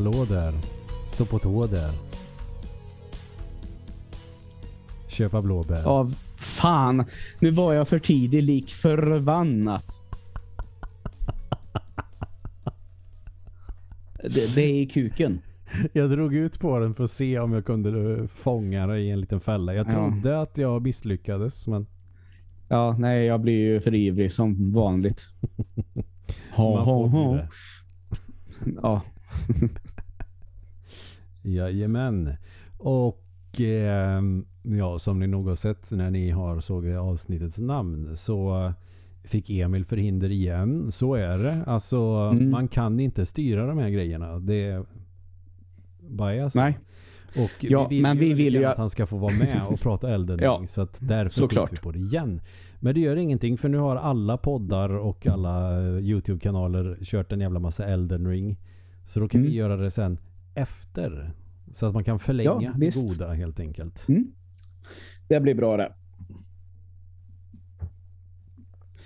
Hallå där. Stå på tå där. Köpa blåbär. Av fan. Nu var jag för tidig lik förbannat. Det, det är i kuken. Jag drog ut på den för att se om jag kunde eh, fånga den i en liten fälla. Jag Ja. trodde att jag misslyckades, men Ja, nej, jag blir ju för ivrig som vanligt. Ha, ha, ha. Ja, Jajamän. Och ehm, ja, som ni nog har sett när ni har såg avsnittets namn så fick Emil förhinder igen. Så är det. Alltså Mm. man kan inte styra de här grejerna. Det är så. nej. Och Ja, vi vill men ju vi vill ju att- han ska få vara med och prata Elden Ja. Så att därför skjuter vi på det igen. Men det gör ingenting för nu har alla poddar och alla eh, Youtube-kanaler kört en jävla massa Elden Ring. Så då kan Mm. vi göra det sen efter. Så att man kan förlänga Ja, det goda helt enkelt. Mm. Det blir bra det.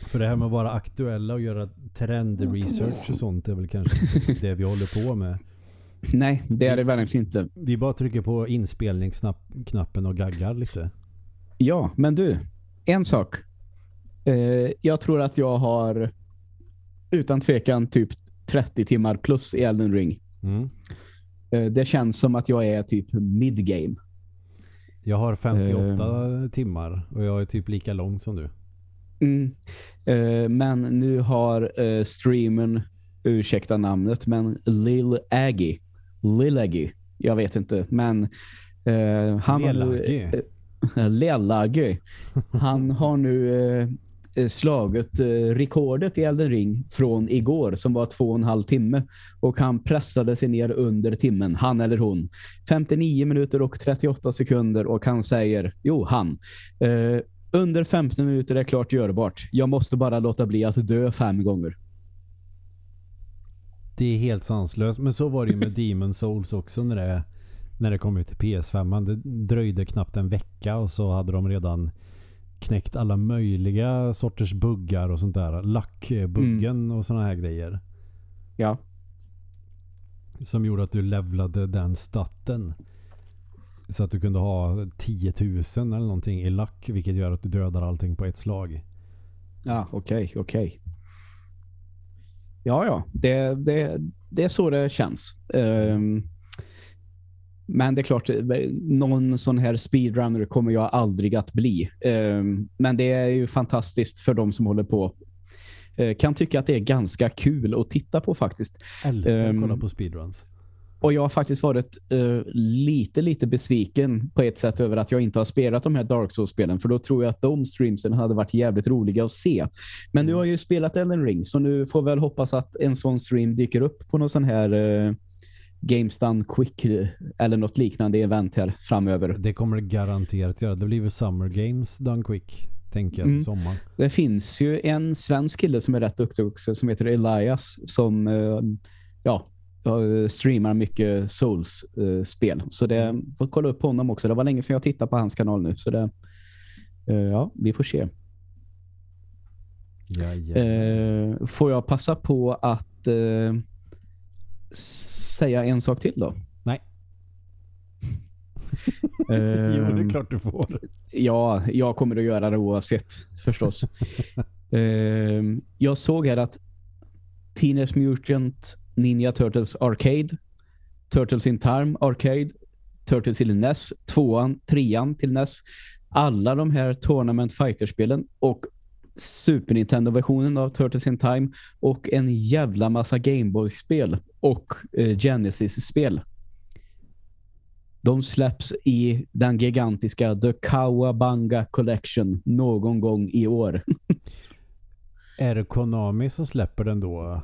För det här med att vara aktuella och göra trendresearch och sånt är väl kanske inte det vi håller på med. Nej, det är det verkligen inte. Vi bara trycker på inspelningsknappen och gaggar lite. Ja, men du. En sak. Eh, jag tror att jag har utan tvekan typ 30 timmar plus i Elden Ring. Mm. Eh, det känns som att jag är typ midgame. Jag har 58 Ehm. timmar och jag är typ lika lång som du. Mm. Eh, men nu har eh, streamern, ursäkta namnet, men Lil Aggie, Lil Aggie, jag vet inte, men eh, han har nu, Lelaggy. eh, han har nu eh, eh, slagit eh, rekordet i Elden Ring från igår som var två och en halv timme och han pressade sig ner under timmen, han eller hon. 59 minuter och 38 sekunder och han säger, jo han, eh, under 15 minuter är klart görbart. Jag måste bara låta bli att dö fem gånger. Det är helt sanslöst. Men så var det ju med Demon Souls också när det, när det kom ut till PS5. Det dröjde knappt en vecka och så hade de redan knäckt alla möjliga sorters buggar och sånt där. Lackbuggen och såna här grejer. Ja. Som gjorde att du levlade den statten. Så att du kunde ha 10 000 eller någonting i lack. Vilket gör att du dödar allting på ett slag. Ja, okej, okej. Ja, ja. Det, det, det är så det känns. Ehm, men det är klart, någon sån här speedrunner kommer jag aldrig att bli. Ehm, men det är ju fantastiskt för de som håller på. Eh, kan tycka att det är ganska kul att titta på faktiskt. Älskar att Ehm, kolla på speedruns. Och jag har faktiskt varit eh, lite, lite besviken på ett sätt över att jag inte har spelat de här Dark Souls-spelen. För då tror jag att de streamsen hade varit jävligt roliga att se. Men nu har jag ju spelat Elden Ring, så nu får väl hoppas att en sån stream dyker upp på någon sån här eh, Games Done Quick eller något liknande event här framöver. Det kommer det garanterat göra. Det blir väl Summer Games done quick. Tänker jag Mm. till sommaren. Det finns ju en svensk kille som är rätt duktig också som heter Elias som eh, ja, eh, streamar mycket Souls-spel. så det får kolla upp på honom också. Det var länge sedan jag tittade på hans kanal nu. Så det, eh, ja, vi får se. Eh, får jag passa på att säga en sak till då? Nej. Jo, det är klart du får. Ja, jag kommer att göra det oavsett förstås. Ehm, jag såg här att Teenage Mutant Ninja Turtles Arcade, Turtles in Time Arcade, Turtles till NES, tvåan, trean till NES, alla de här Tournament Fighter-spelen och Super Nintendo-versionen av Turtles in Time och en jävla massa Gameboy-spel och eh, Genesis-spel. De släpps i den gigantiska The Kawabanga Collection någon gång i år. Är det Konami som släpper den då?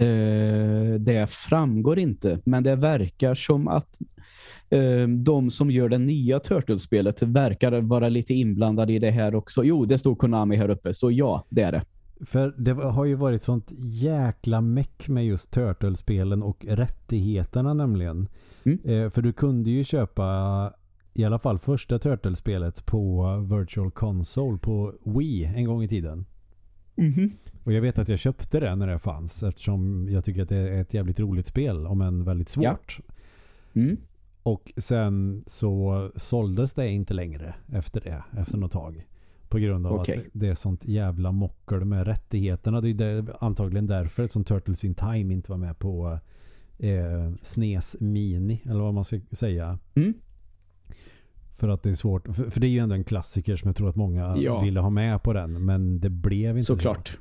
Eh, det framgår inte, men det verkar som att eh, de som gör det nya Turtles-spelet verkar vara lite inblandade i det här också. Jo, det står Konami här uppe, så ja, det är det. För det har ju varit sånt jäkla meck med just Turtle-spelen och rättigheterna nämligen. Mm. Eh, för du kunde ju köpa i alla fall första Turtle-spelet på Virtual Console på Wii en gång i tiden. Och jag vet att jag köpte det när det fanns eftersom jag tycker att det är ett jävligt roligt spel om en väldigt svårt. Mm. Och sen så såldes det inte längre efter det, efter något tag. På grund av Okej. att det är sånt jävla mockel med rättigheterna. Det är det, antagligen därför som Turtles in Time inte var med på eh, SNES Mini, eller vad man ska säga. Mm. För att det är svårt, för, för det är ju ändå en klassiker som jag tror att många Ja. ville ha med på den, men det blev inte Såklart.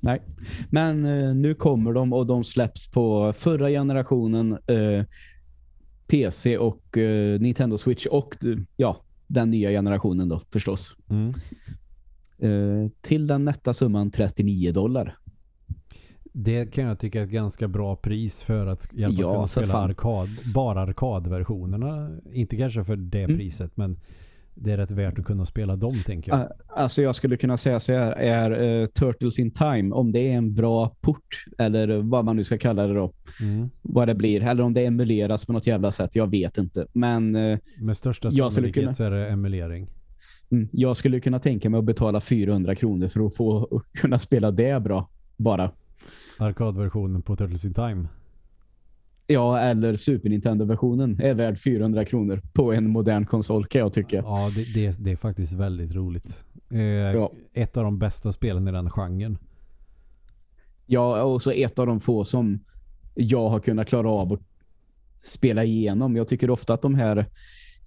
Nej. Men eh, nu kommer de och de släpps på förra generationen eh, PC och eh, Nintendo Switch och eh, ja, den nya generationen då förstås. Mm. Eh, till den nätta summan 39 dollar. Det kan jag tycka är ett ganska bra pris för att Ja, kunna spela arkad, bara arkadversionerna. Inte kanske för det Mm. priset, men det är rätt värt att kunna spela dem, tänker jag. Ah, Alltså jag skulle kunna säga så här, är eh, Turtles in Time, om det är en bra port eller vad man nu ska kalla det då, Mm. vad det blir, eller om det emuleras på något jävla sätt, jag vet inte. Men eh, Med största sannolikhet kunna- så är det emulering. mm, jag skulle kunna tänka mig att betala 400 kronor för att få kunna spela det bra, bara. Arkadversionen på Turtles in Time. Ja, eller Super Nintendo-versionen är värd 400 kronor på en modern konsol kan jag tycka. Ja, det, det, det är faktiskt väldigt roligt. Eh, Ja. Ett av de bästa spelen i den genren. Ja, och så ett av de få som jag har kunnat klara av att spela igenom. Jag tycker ofta att de här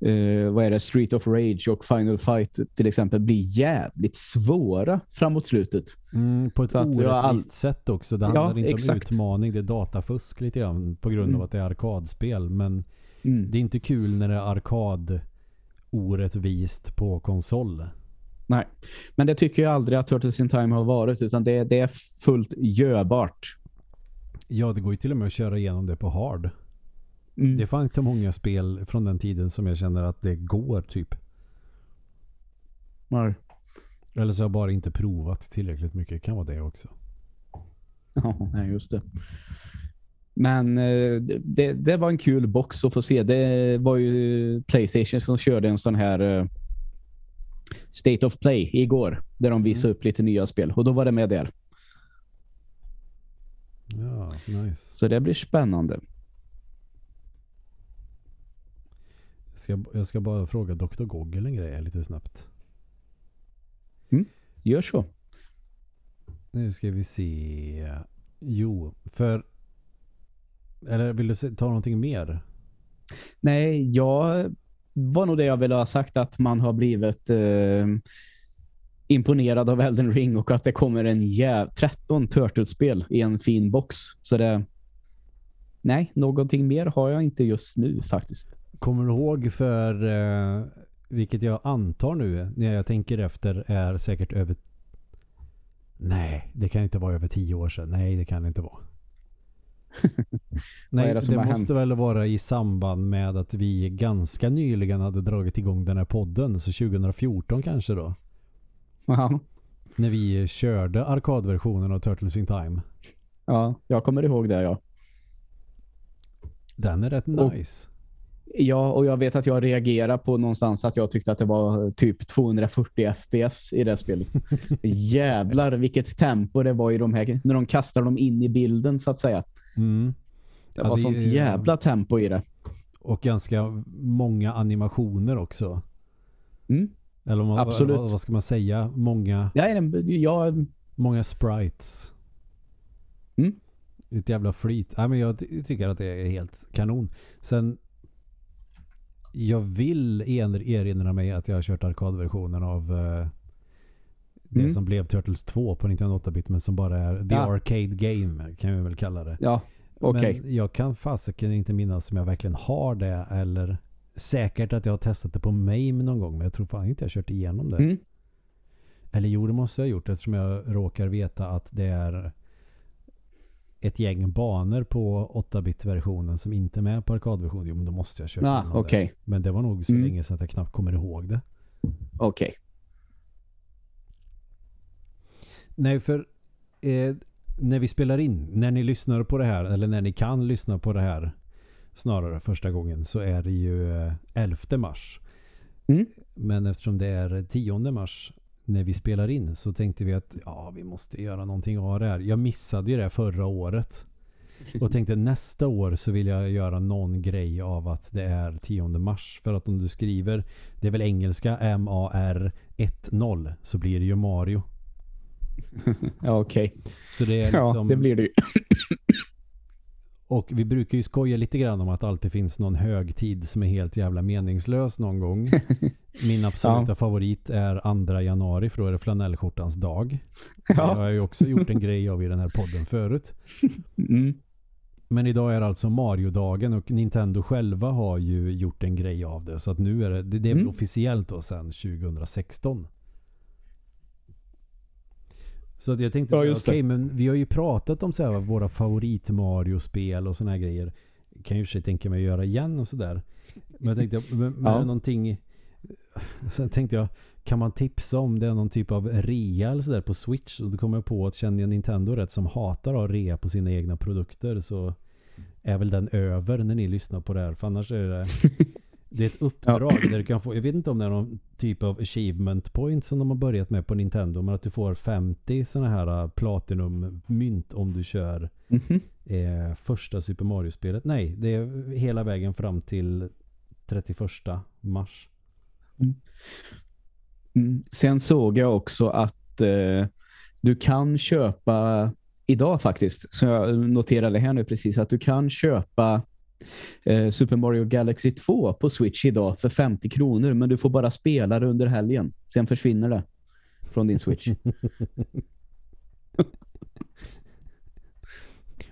eh, vad är det, Street of Rage och Final Fight till exempel blir jävligt svåra framåt slutet. Mm, på ett orättvist all- sätt också. Det Ja, handlar inte exakt. om utmaning, det är datafusk lite grann på grund av Mm. att det är arkadspel. Men Mm. det är inte kul när det är arkad orättvist på konsol. Nej, men det tycker jag aldrig att Turtles in Time har varit utan det, det är fullt görbart. Ja, det går ju till och med att köra igenom det på hard. Mm. Det är fan inte många spel från den tiden som jag känner att det går typ. Nej. Eller så har jag bara inte provat tillräckligt mycket. Kan vara det också. Ja, just det. Men eh, det, det var en kul box att få se. Det var ju Playstation som körde en sån här eh, State of Play igår. Där de visade upp lite nya spel. Och då var det med där. Ja, nice. Så det blir spännande. Ska, jag ska bara fråga Dr. Google en grej lite snabbt. Gör så. Nu ska vi se. Jo, för... Eller vill du ta någonting mer? Nej, jag var nog det jag ville ha sagt att man har blivit eh, imponerad av Elden Ring och att det kommer en jäv 13 Turtles-spel i en fin box. Så det... Nej, någonting mer har jag inte just nu faktiskt. Kommer ihåg för... Eh, vilket jag antar nu när jag tänker efter är säkert över... Nej, det kan inte vara över tio år sedan. Nej, det kan det inte vara. Nej, det det, måste hänt? väl vara i samband med att vi ganska nyligen hade dragit igång den här podden. Så 2014 kanske då. Ja, När vi körde arkadversionen av Turtles in Time. ja jag kommer ihåg det, ja. Den är rätt Och- nice. Ja, och jag vet att jag reagerade på någonstans att jag tyckte att det var typ 240 FPS i det spelet. Jävlar vilket tempo det var i de här, när de kastar dem in i bilden så att säga. Mm. Det Ja, var det sånt jävla tempo i det. Och ganska många animationer också. Mm. Eller vad, Absolut. vad, vad ska man säga? Många, Ja, jag, många sprites. Mm. Ett jävla flyt. Ja, men jag ty- tycker att det är helt kanon. Sen jag vill erinra mig att jag har kört arkadversionen av eh, det Mm. som blev Turtles 2 på 98-bit men som bara är The Ja. Arcade Game kan vi väl kalla det. ja, okej. Men jag kan fasiken inte minnas om jag verkligen har det eller säkert att jag har testat det på MAME någon gång men jag tror fan inte jag har kört igenom det. Mm. Eller jo, det måste jag ha gjort eftersom jag råkar veta att det är ett gäng banor på 8-bit-versionen som inte är med på arkadversionen. Jo, men då måste jag köra Ah, okej. det. Men det var nog så Mm. länge sedan att jag knappt kommer ihåg det. Okej. Nej, för eh, när vi spelar in, när ni lyssnar på det här, eller när ni kan lyssna på det här snarare första gången, så är det ju eh, 11 mars. Mm. Men eftersom det är 10 mars när vi spelar in så tänkte vi att ja, vi måste göra någonting av det här. Jag missade ju det förra året. Och tänkte nästa år så vill jag göra någon grej av att det är 10 mars. För att om du skriver, det är väl engelska M-A-R-1-0 så blir det ju Mario. ja, okej. Okay. Så det är liksom... Ja, det blir det ju. Och vi brukar ju skoja lite grann om att det alltid finns någon högtid som är helt jävla meningslös någon gång. Min absoluta ja. favorit är 2 januari för då är det flanellskjortans dag. Ja. Det har jag ju också gjort en grej av i den här podden förut. Mm. Men idag är alltså Mario-dagen och Nintendo själva har ju gjort en grej av det. Så att nu är det, det är mm. officiellt då sedan 2016. Så att jag tänkte, ja, okej okay, men vi har ju pratat om så här, våra favorit Mario-spel och såna här grejer. Kan ju sig tänka mig att göra igen och sådär. Men jag tänkte, men, men ja. någonting... Sen tänkte jag, kan man tipsa om det är någon typ av rea eller sådär på Switch? Och då kommer jag på att känner jag Nintendo rätt som hatar att ha rea på sina egna produkter så är väl den över när ni lyssnar på det här. För annars är det Det är ett uppdrag ja. där du kan få, jag vet inte om det är någon typ av achievement point som de har börjat med på Nintendo, men att du får 50 sådana här äh, Platinum-mynt om du kör mm -hmm. eh, första Super Mario-spelet. Nej, det är hela vägen fram till 31 mars. Mm. Mm. Sen såg jag också att eh, du kan köpa idag faktiskt, så jag noterade här nu precis, att du kan köpa eh, Super Mario Galaxy 2 på Switch idag för 50 kronor. Men du får bara spela det under helgen. Sen försvinner det från din Switch.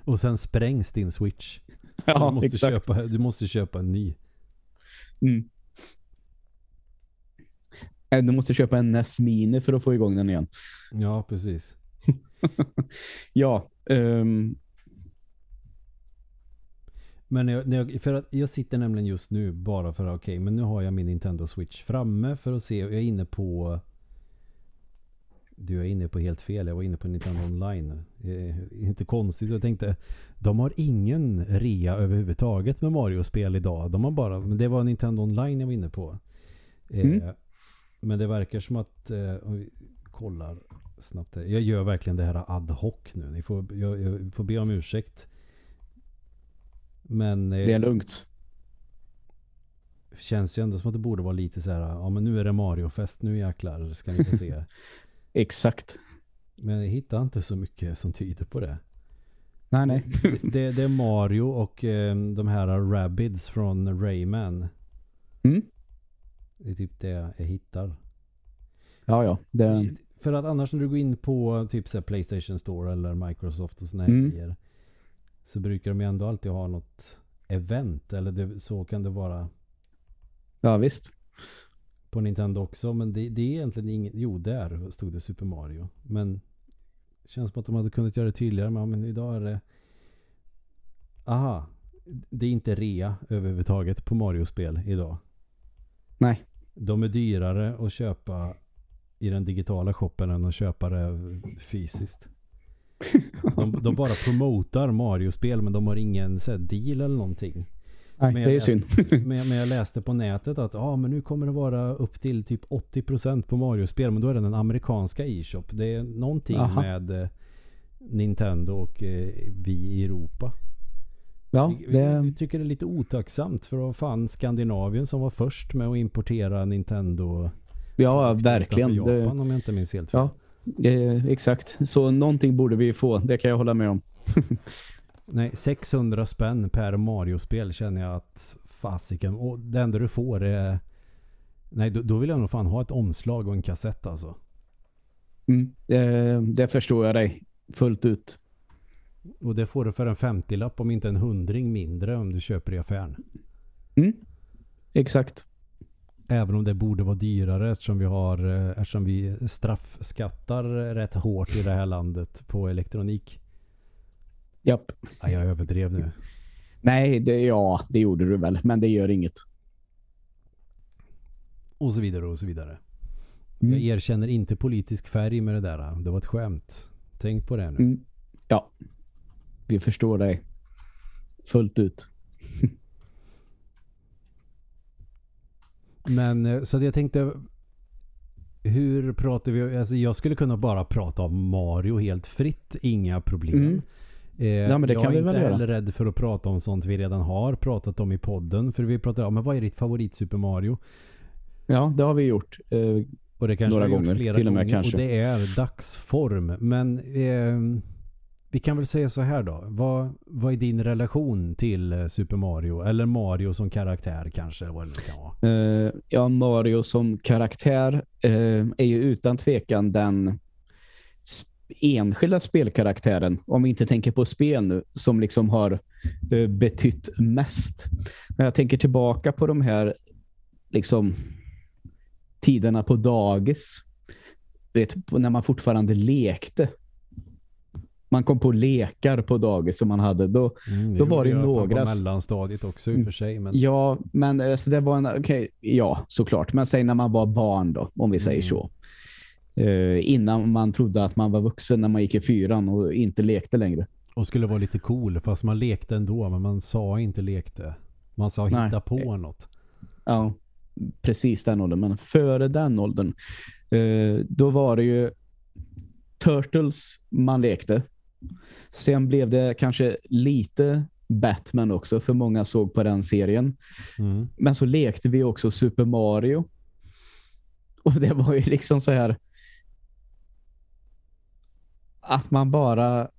Och sen sprängs din Switch. Så ja, du, måste exakt. köpa, du måste köpa en ny. Mm. Eh, du måste köpa en NES Mini för att få igång den igen. Ja, precis. ja, um, men när jag, när jag, för att jag sitter nämligen just nu bara för att okej, okay, men nu har jag min Nintendo Switch framme för att se. Jag är inne på du är inne på helt fel. Jag var inne på Nintendo Online. inte konstigt. Jag tänkte, de har ingen rea överhuvudtaget med Mario-spel idag. De har bara, men det var Nintendo Online jag var inne på. Eh, mm. Eh, men det verkar som att, eh, om vi kollar snabbt här. Jag gör verkligen det här ad hoc nu. Ni får, jag, jag får be om ursäkt. Men det är eh, lugnt. Känns ju ändå som att det borde vara lite så här, ja men nu är det Mario-fest, nu jäklar ska ni få se. Exakt. Men jag hittar inte så mycket som tyder på det. Nej, nej. det, det, är Mario och eh, de här Rabbids från Rayman. Mm. Det är typ det jag hittar. Ja, ja. Det... För att annars när du går in på typ så Playstation Store eller Microsoft och såna här mm. grejer så brukar de ju ändå alltid ha något event eller det, så kan det vara. Ja visst. På Nintendo också men det, det är egentligen inget, jo där stod det Super Mario men det känns som att de hade kunnat göra det tydligare men, men idag är det aha det är inte rea överhuvudtaget på Mario-spel idag. Nej. De är dyrare att köpa i den digitala shoppen än att köpa det fysiskt. De, de bara promotar Mario-spel men de har ingen så här, deal eller någonting. Nej, det är läste, synd. men, men, jag läste på nätet att ah, men nu kommer det vara upp till typ 80% på Mario-spel men då är det den amerikanska e-shop. Det är någonting Aha. med eh, Nintendo och eh, vi i Europa. Ja, det... vi, vi, tycker det är lite otacksamt för vad fan Skandinavien som var först med att importera Nintendo. Ja, verkligen. Japan det... om jag inte minns helt fel. Ja, Eh, exakt. Så någonting borde vi få. Det kan jag hålla med om. Nej, 600 spänn per Mario-spel känner jag att fasiken. Och det enda du får är... Nej, då, då vill jag nog fan ha ett omslag och en kassett alltså. Mm, eh, det förstår jag dig fullt ut. Och det får du för en 50-lapp om inte en hundring mindre om du köper i affären. Mm, exakt. Även om det borde vara dyrare eftersom vi, har, eh, eftersom vi straffskattar rätt hårt i det här landet på elektronik. Japp. Ja, jag överdrev nu. Nej, det, ja, det gjorde du väl. Men det gör inget. Och så vidare och så vidare. Mm. Jag erkänner inte politisk färg med det där. Det var ett skämt. Tänk på det nu. Mm. Ja, vi förstår dig fullt ut. Men eh, så jag tänkte hur pratar vi? Alltså jag skulle kunna bara prata om Mario helt fritt. Inga problem. Mm. Eh, Ja, men det jag kan är vi väl inte heller rädd för att prata om sånt vi redan har pratat om i podden. För vi pratar om men vad är ditt favorit Super Mario? Ja, det har vi gjort. Eh, Och det kanske Några vi har gjort gånger, flera till och med gånger. kanske. Och det är dagsform. Men eh, vi kan väl säga så här då. Vad, vad är din relation till eh, Super Mario? Eller Mario som karaktär kanske? Vad det kan vara. Uh, ja, Mario som karaktär uh, är ju utan tvekan den enskilda spelkaraktären, om vi inte tänker på spel nu, som liksom har betytt mest. När jag tänker tillbaka på de här liksom tiderna på dagis, vet, när man fortfarande lekte. Man kom på lekar på dagis som man hade. Då, Mm, Då var det några- På mellanstadiet också i och för sig. Men... Ja, men alltså, det var en, okej, ja, såklart. Men säg när man var barn då, om vi säger Mm. så. Eh, innan man trodde att man var vuxen när man gick i fyran och inte lekte längre. Och skulle vara lite cool fast man lekte ändå men man sa inte lekte. Man sa hitta Nej. på något. Ja, precis den åldern. Men före den åldern, eh, då var det ju Turtles man lekte. Sen blev det kanske lite Batman också, för många såg på den serien. Mm. Men så lekte vi också Super Mario. Och det var ju liksom så här att man bara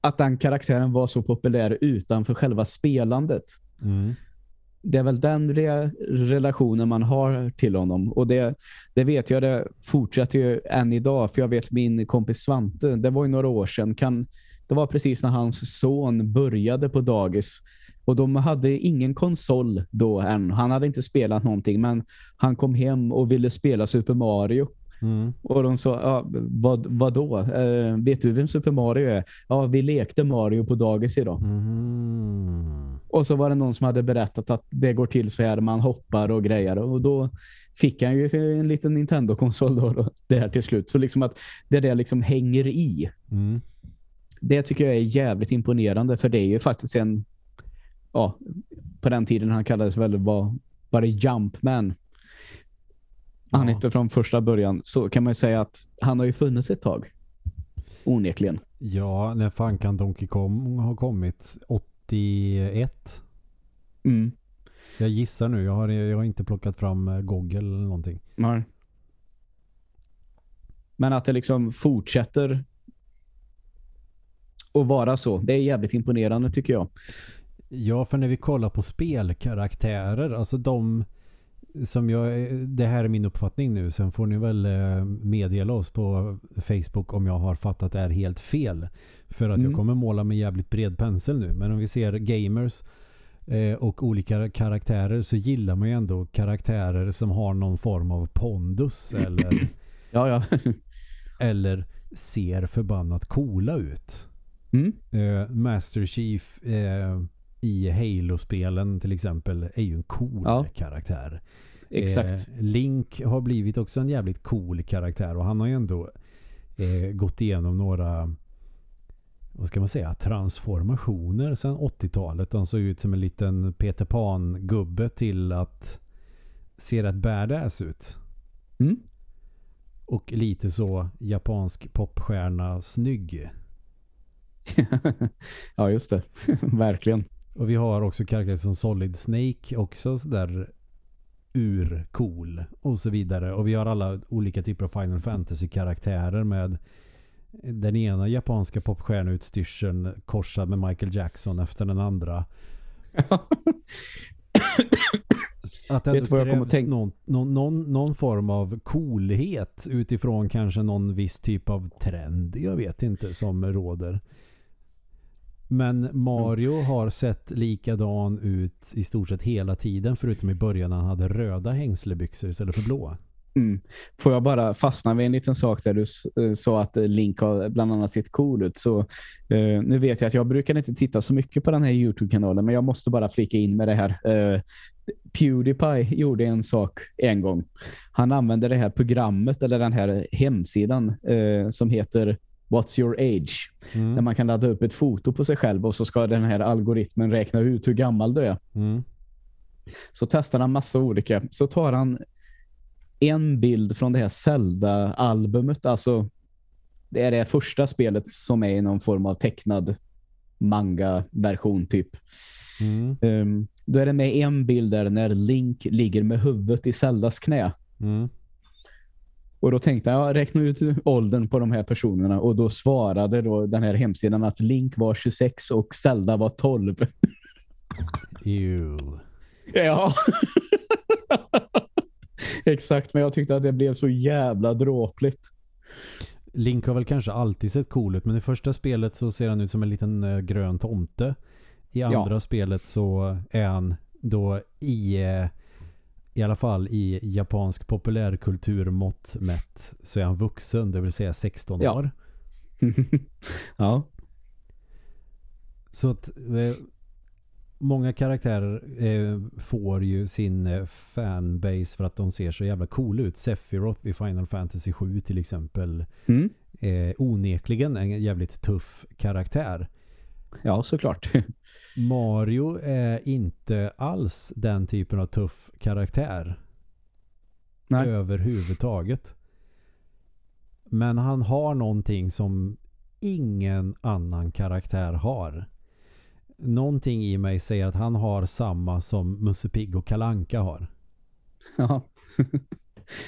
att den karaktären var så populär utanför själva spelandet. Mm. Det är väl den re- relationen man har till honom. Och det, det vet jag, det fortsätter ju än idag. För jag vet min kompis Svante, det var ju några år sedan. Kan, det var precis när hans son började på dagis. Och de hade ingen konsol då än. Han hade inte spelat någonting, men han kom hem och ville spela Super Mario. Mm. Och de sa, ja, vad, vad då? Eh, vet du vem Super Mario är? Ja, vi lekte Mario på dagis idag. Mm. Och så var det någon som hade berättat att det går till så här, man hoppar och grejer. Och då fick han ju en liten Nintendo-konsol då, då, det här till slut. Så liksom att det där liksom hänger i. Mm. Det tycker jag är jävligt imponerande, för det är ju faktiskt en, ja, på den tiden han kallades väl var, var det Jumpman. Han Ja. hette från första början. Så kan man ju säga att han har ju funnits ett tag. Onekligen. Ja, när fan kan Donkey Kong ha kommit? 81? Mm. Jag gissar nu. Jag har, jag har inte plockat fram eh, Google eller någonting. Nej. Men att det liksom fortsätter att vara så. Det är jävligt imponerande tycker jag. Ja, för när vi kollar på spelkaraktärer, alltså de som jag, det här är min uppfattning nu, sen får ni väl eh, meddela oss på Facebook om jag har fattat det här helt fel. För att Mm. jag kommer måla med jävligt bred pensel nu. Men om vi ser gamers eh, och olika karaktärer så gillar man ju ändå karaktärer som har någon form av pondus eller, Ja, ja. eller ser förbannat coola ut. Mm. Eh, Master Chief eh, i Halo-spelen till exempel är ju en cool Ja. karaktär. Exakt. Eh, Link har blivit också en jävligt cool karaktär och han har ju ändå eh, gått igenom några vad ska man säga, transformationer sedan 80-talet. Han såg ut som en liten Peter Pan-gubbe till att se rätt badass ut. Mm. Och lite så japansk popstjärna snygg. ja, just det. Verkligen. Och vi har också karaktärer som Solid Snake också sådär urcool och så vidare. Och vi har alla olika typer av Final Fantasy-karaktärer med den ena japanska popstjärneutstyrseln korsad med Michael Jackson efter den andra. Att det ändå krävs någon, någon, någon form av coolhet utifrån kanske någon viss typ av trend. Jag vet inte som råder. Men Mario Mm. har sett likadan ut i stort sett hela tiden förutom i början när han hade röda hängslebyxor istället för blå. Mm. Får jag bara fastna vid en liten sak där du eh, sa att eh, Link har bland annat sett cool ut. Så, eh, nu vet jag att jag brukar inte titta så mycket på den här YouTube-kanalen men jag måste bara flika in med det här. Eh, Pewdiepie gjorde en sak en gång. Han använde det här programmet eller den här hemsidan eh, som heter What's your age? Mm. Där man kan ladda upp ett foto på sig själv och så ska den här algoritmen räkna ut hur gammal du är. Mm. Så testar han massa olika. Så tar han en bild från det här Zelda-albumet. Alltså, det är det första spelet som är i någon form av tecknad manga-version typ. Mm. Um, då är det med en bild där när Link ligger med huvudet i Zeldas knä. Mm. Och då tänkte jag, räkna ut åldern på de här personerna. Och då svarade då den här hemsidan att Link var 26 och Zelda var 12. Ew. Ja. Exakt, men jag tyckte att det blev så jävla dråpligt. Link har väl kanske alltid sett cool ut men i första spelet så ser han ut som en liten uh, grön tomte. I andra Ja. spelet så är han då i eh, i alla fall i japansk populärkultur mått mätt så är han vuxen, det vill säga 16 Ja. år. ja. Så att eh, många karaktärer eh, får ju sin eh, fanbase för att de ser så jävla cool ut. Sephiroth i Final Fantasy 7 till exempel Mm. eh, onekligen en jävligt tuff karaktär. Ja, såklart. Mario är inte alls den typen av tuff karaktär Nej. överhuvudtaget. Men han har någonting som ingen annan karaktär har. Någonting i mig säger att han har samma som Musse Pigg och Kalanka har. Ja.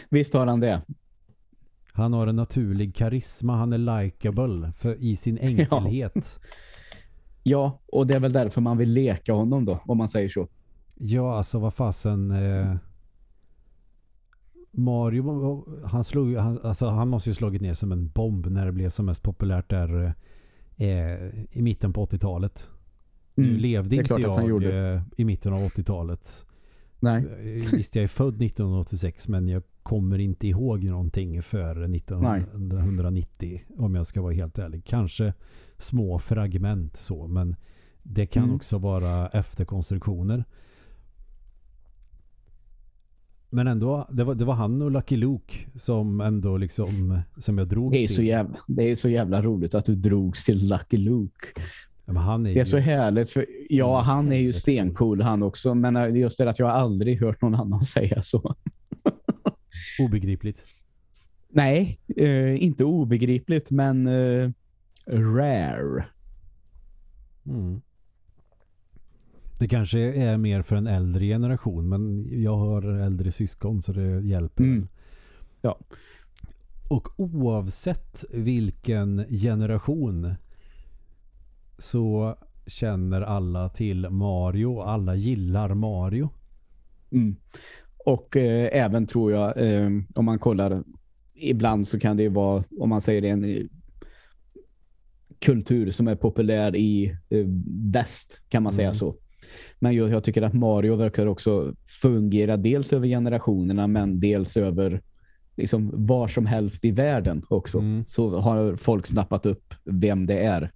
Visst har han det. Han har en naturlig karisma, han är likable för, i sin enkelhet. Ja, och det är väl därför man vill leka honom då, om man säger så. Ja, alltså vad fasen eh, Mario han slog han, alltså, han måste ju slagit ner som en bomb när det blev som mest populärt där eh, i mitten på 80-talet. Nu Mm. levde det är inte jag eh, i mitten av 80-talet. Nej. Eh, Visst, jag är född 1986 men jag kommer inte ihåg någonting för 1990 om jag ska vara helt ärlig. Kanske små fragment så, men det kan Mm. också vara efterkonstruktioner. Men ändå, det var, det var han och Lucky Luke som ändå liksom som jag drog Det är, så jävla, det är så jävla roligt att du drogs till Lucky Luke. Ja, men han är, Det är så ju, härligt. För, ja, Mm, han är ju stencool han också. Men just det att jag aldrig hört någon annan säga så. obegripligt. Nej, eh, inte obegripligt, men eh, rare. Mm. Det kanske är mer för en äldre generation men jag har äldre syskon så det hjälper. Mm. Ja. Och oavsett vilken generation så känner alla till Mario alla gillar Mario. Mm. Och eh, även tror jag, eh, om man kollar, ibland så kan det ju vara, om man säger det, en kultur som är populär i eh, väst, kan man säga Mm. så. Men jag, jag tycker att Mario verkar också fungera dels över generationerna men dels över liksom var som helst i världen också. Mm. Så har folk snappat upp vem det är.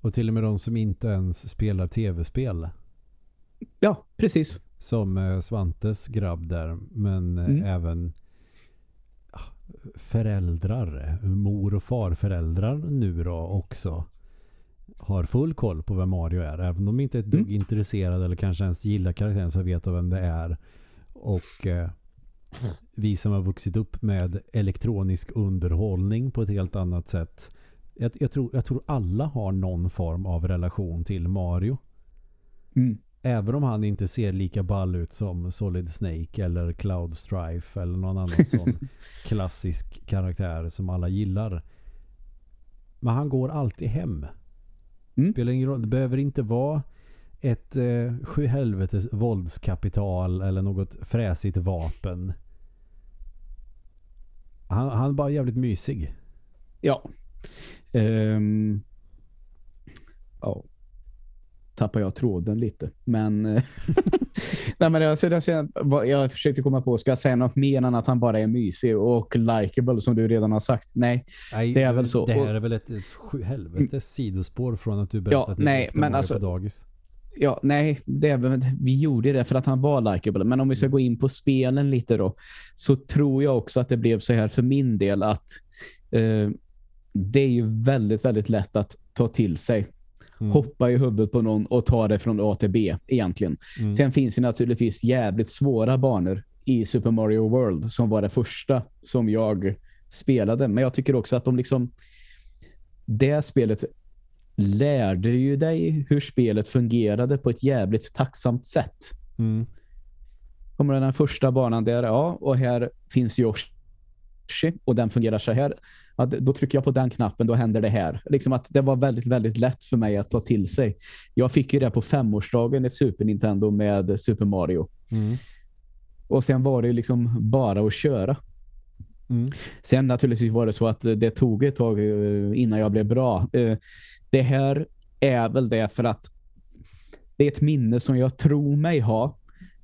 Och till och med de som inte ens spelar tv-spel. Ja, precis. Som eh, Svantes grabb där. Men eh, Mm. även föräldrar, mor och farföräldrar nu då också har full koll på vem Mario är. Även om de inte är ett dugg Mm. intresserade eller kanske ens gillar karaktären så vet de vem det är. Och eh, vi som har vuxit upp med elektronisk underhållning på ett helt annat sätt. Jag, jag, tror, jag tror alla har någon form av relation till Mario. Mm. Även om han inte ser lika ball ut som Solid Snake eller Cloud Strife eller någon annan sån klassisk karaktär som alla gillar. Men han går alltid hem. Mm. Spelar ingen roll. Det behöver inte vara ett eh, sjuhelvetes våldskapital eller något fräsigt vapen. Han, han är bara jävligt mysig. Ja. Ehm, ja. Tappar jag tråden lite. Men, eh, Nej, men jag, jag, jag, försökte komma på, ska jag säga något mer än att han bara är mysig och likable som du redan har sagt? Nej. Nej, Det är väl så. Det här är väl ett, ett sjuhelvetes sidospår från att du berättat Ja, att ni nej, men alltså- på dagis. Ja, nej, det vi gjorde det för att han var likable. Men om vi ska gå in på spelen lite då, så tror jag också att det blev så här för min del att eh, det är ju väldigt, väldigt lätt att ta till sig. Mm. Hoppa i huvudet på någon och ta det från A till B egentligen. Mm. Sen finns det naturligtvis jävligt svåra banor i Super Mario World som var det första som jag spelade. Men jag tycker också att de liksom det spelet lärde ju dig hur spelet fungerade på ett jävligt tacksamt sätt. Mm. Kommer den första banan där, ja, och här finns Yoshi och den fungerar så här. Ja, då trycker jag på den knappen, då händer det här. Liksom att det var väldigt, väldigt lätt för mig att ta till sig. Jag fick ju det på femårsdagen, ett Super Nintendo med Super Mario. Mm. Och sen var det ju liksom bara att köra. Mm. Sen naturligtvis var det så att det tog ett tag eh, innan jag blev bra. Eh, Det här är väl det för att det är ett minne som jag tror mig ha.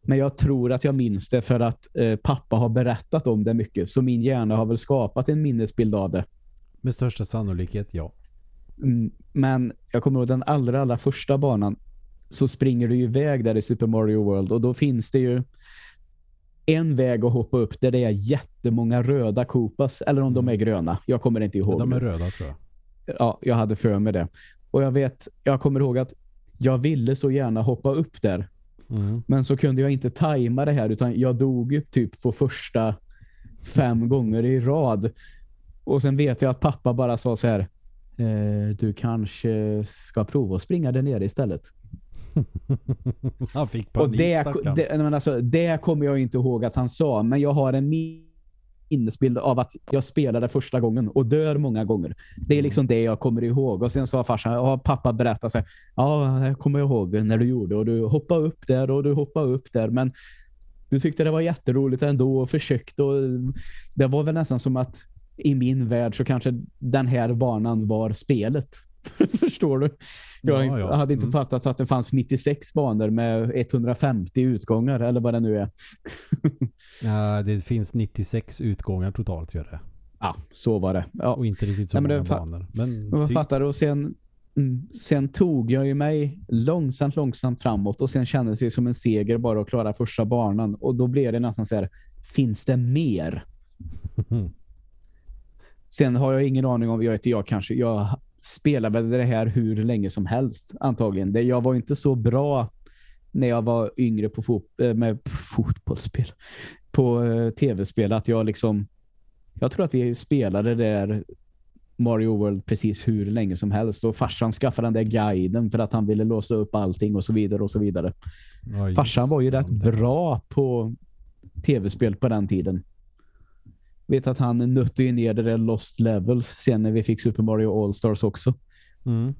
Men jag tror att jag minns det för att eh, pappa har berättat om det mycket. Så min hjärna har väl skapat en minnesbild av det. Med största sannolikhet, ja. Mm, Men jag kommer ihåg den allra, allra första banan så springer du iväg där i Super Mario World och då finns det ju en väg att hoppa upp där det är jättemånga röda Koopas eller om de är gröna. Jag kommer inte ihåg. De är nu. röda tror jag. Ja, jag hade för mig det. Och jag vet, jag kommer ihåg att jag ville så gärna hoppa upp där. Mm. Men så kunde jag inte tajma det här utan jag dog typ på första fem gånger i rad. Och sen vet jag att pappa bara sa så här eh, du kanske ska prova att springa där nere istället. Han fick Och panik, det, stackarn. det, men alltså, det kommer jag inte ihåg att han sa, men jag har en minnesbild av att jag spelade första gången och dör många gånger. Det är liksom det jag kommer ihåg. Och sen sa farsan, ja, pappa berättade så här, ja, jag kommer ihåg när du gjorde och du hoppade upp där och du hoppade upp där, men du tyckte det var jätteroligt ändå och försökte och det var väl nästan som att i min värld så kanske den här banan var spelet. Förstår du? Jag Ja, ja. hade inte Mm. fattat att det fanns 96 banor med 150 utgångar eller vad det nu är. Ja, det finns 96 utgångar totalt gör det. Ja, så var det. Ja, Och inte riktigt så Nej, men många banor. Men jag typ, fattar och sen, mm, sen tog jag ju mig långsamt, långsamt framåt och sen kändes det som en seger bara att klara första banan. Och då blev det nästan så här, finns det mer? Sen har jag ingen aning om, jag vet jag kanske, jag spelar väl det här hur länge som helst antagligen. Det, jag var inte så bra när jag var yngre på, fot, eh, med på fotbollsspel, på eh, tv-spel, att jag liksom, jag tror att vi spelade där Mario World precis hur länge som helst och farsan skaffade den där guiden för att han ville låsa upp allting och så vidare och så vidare. ja, Farsan var ju rätt bra på tv-spel på den tiden. Vet att han nötte ju ner det där Lost Levels sen när vi fick Super Mario All-Stars också. Mm.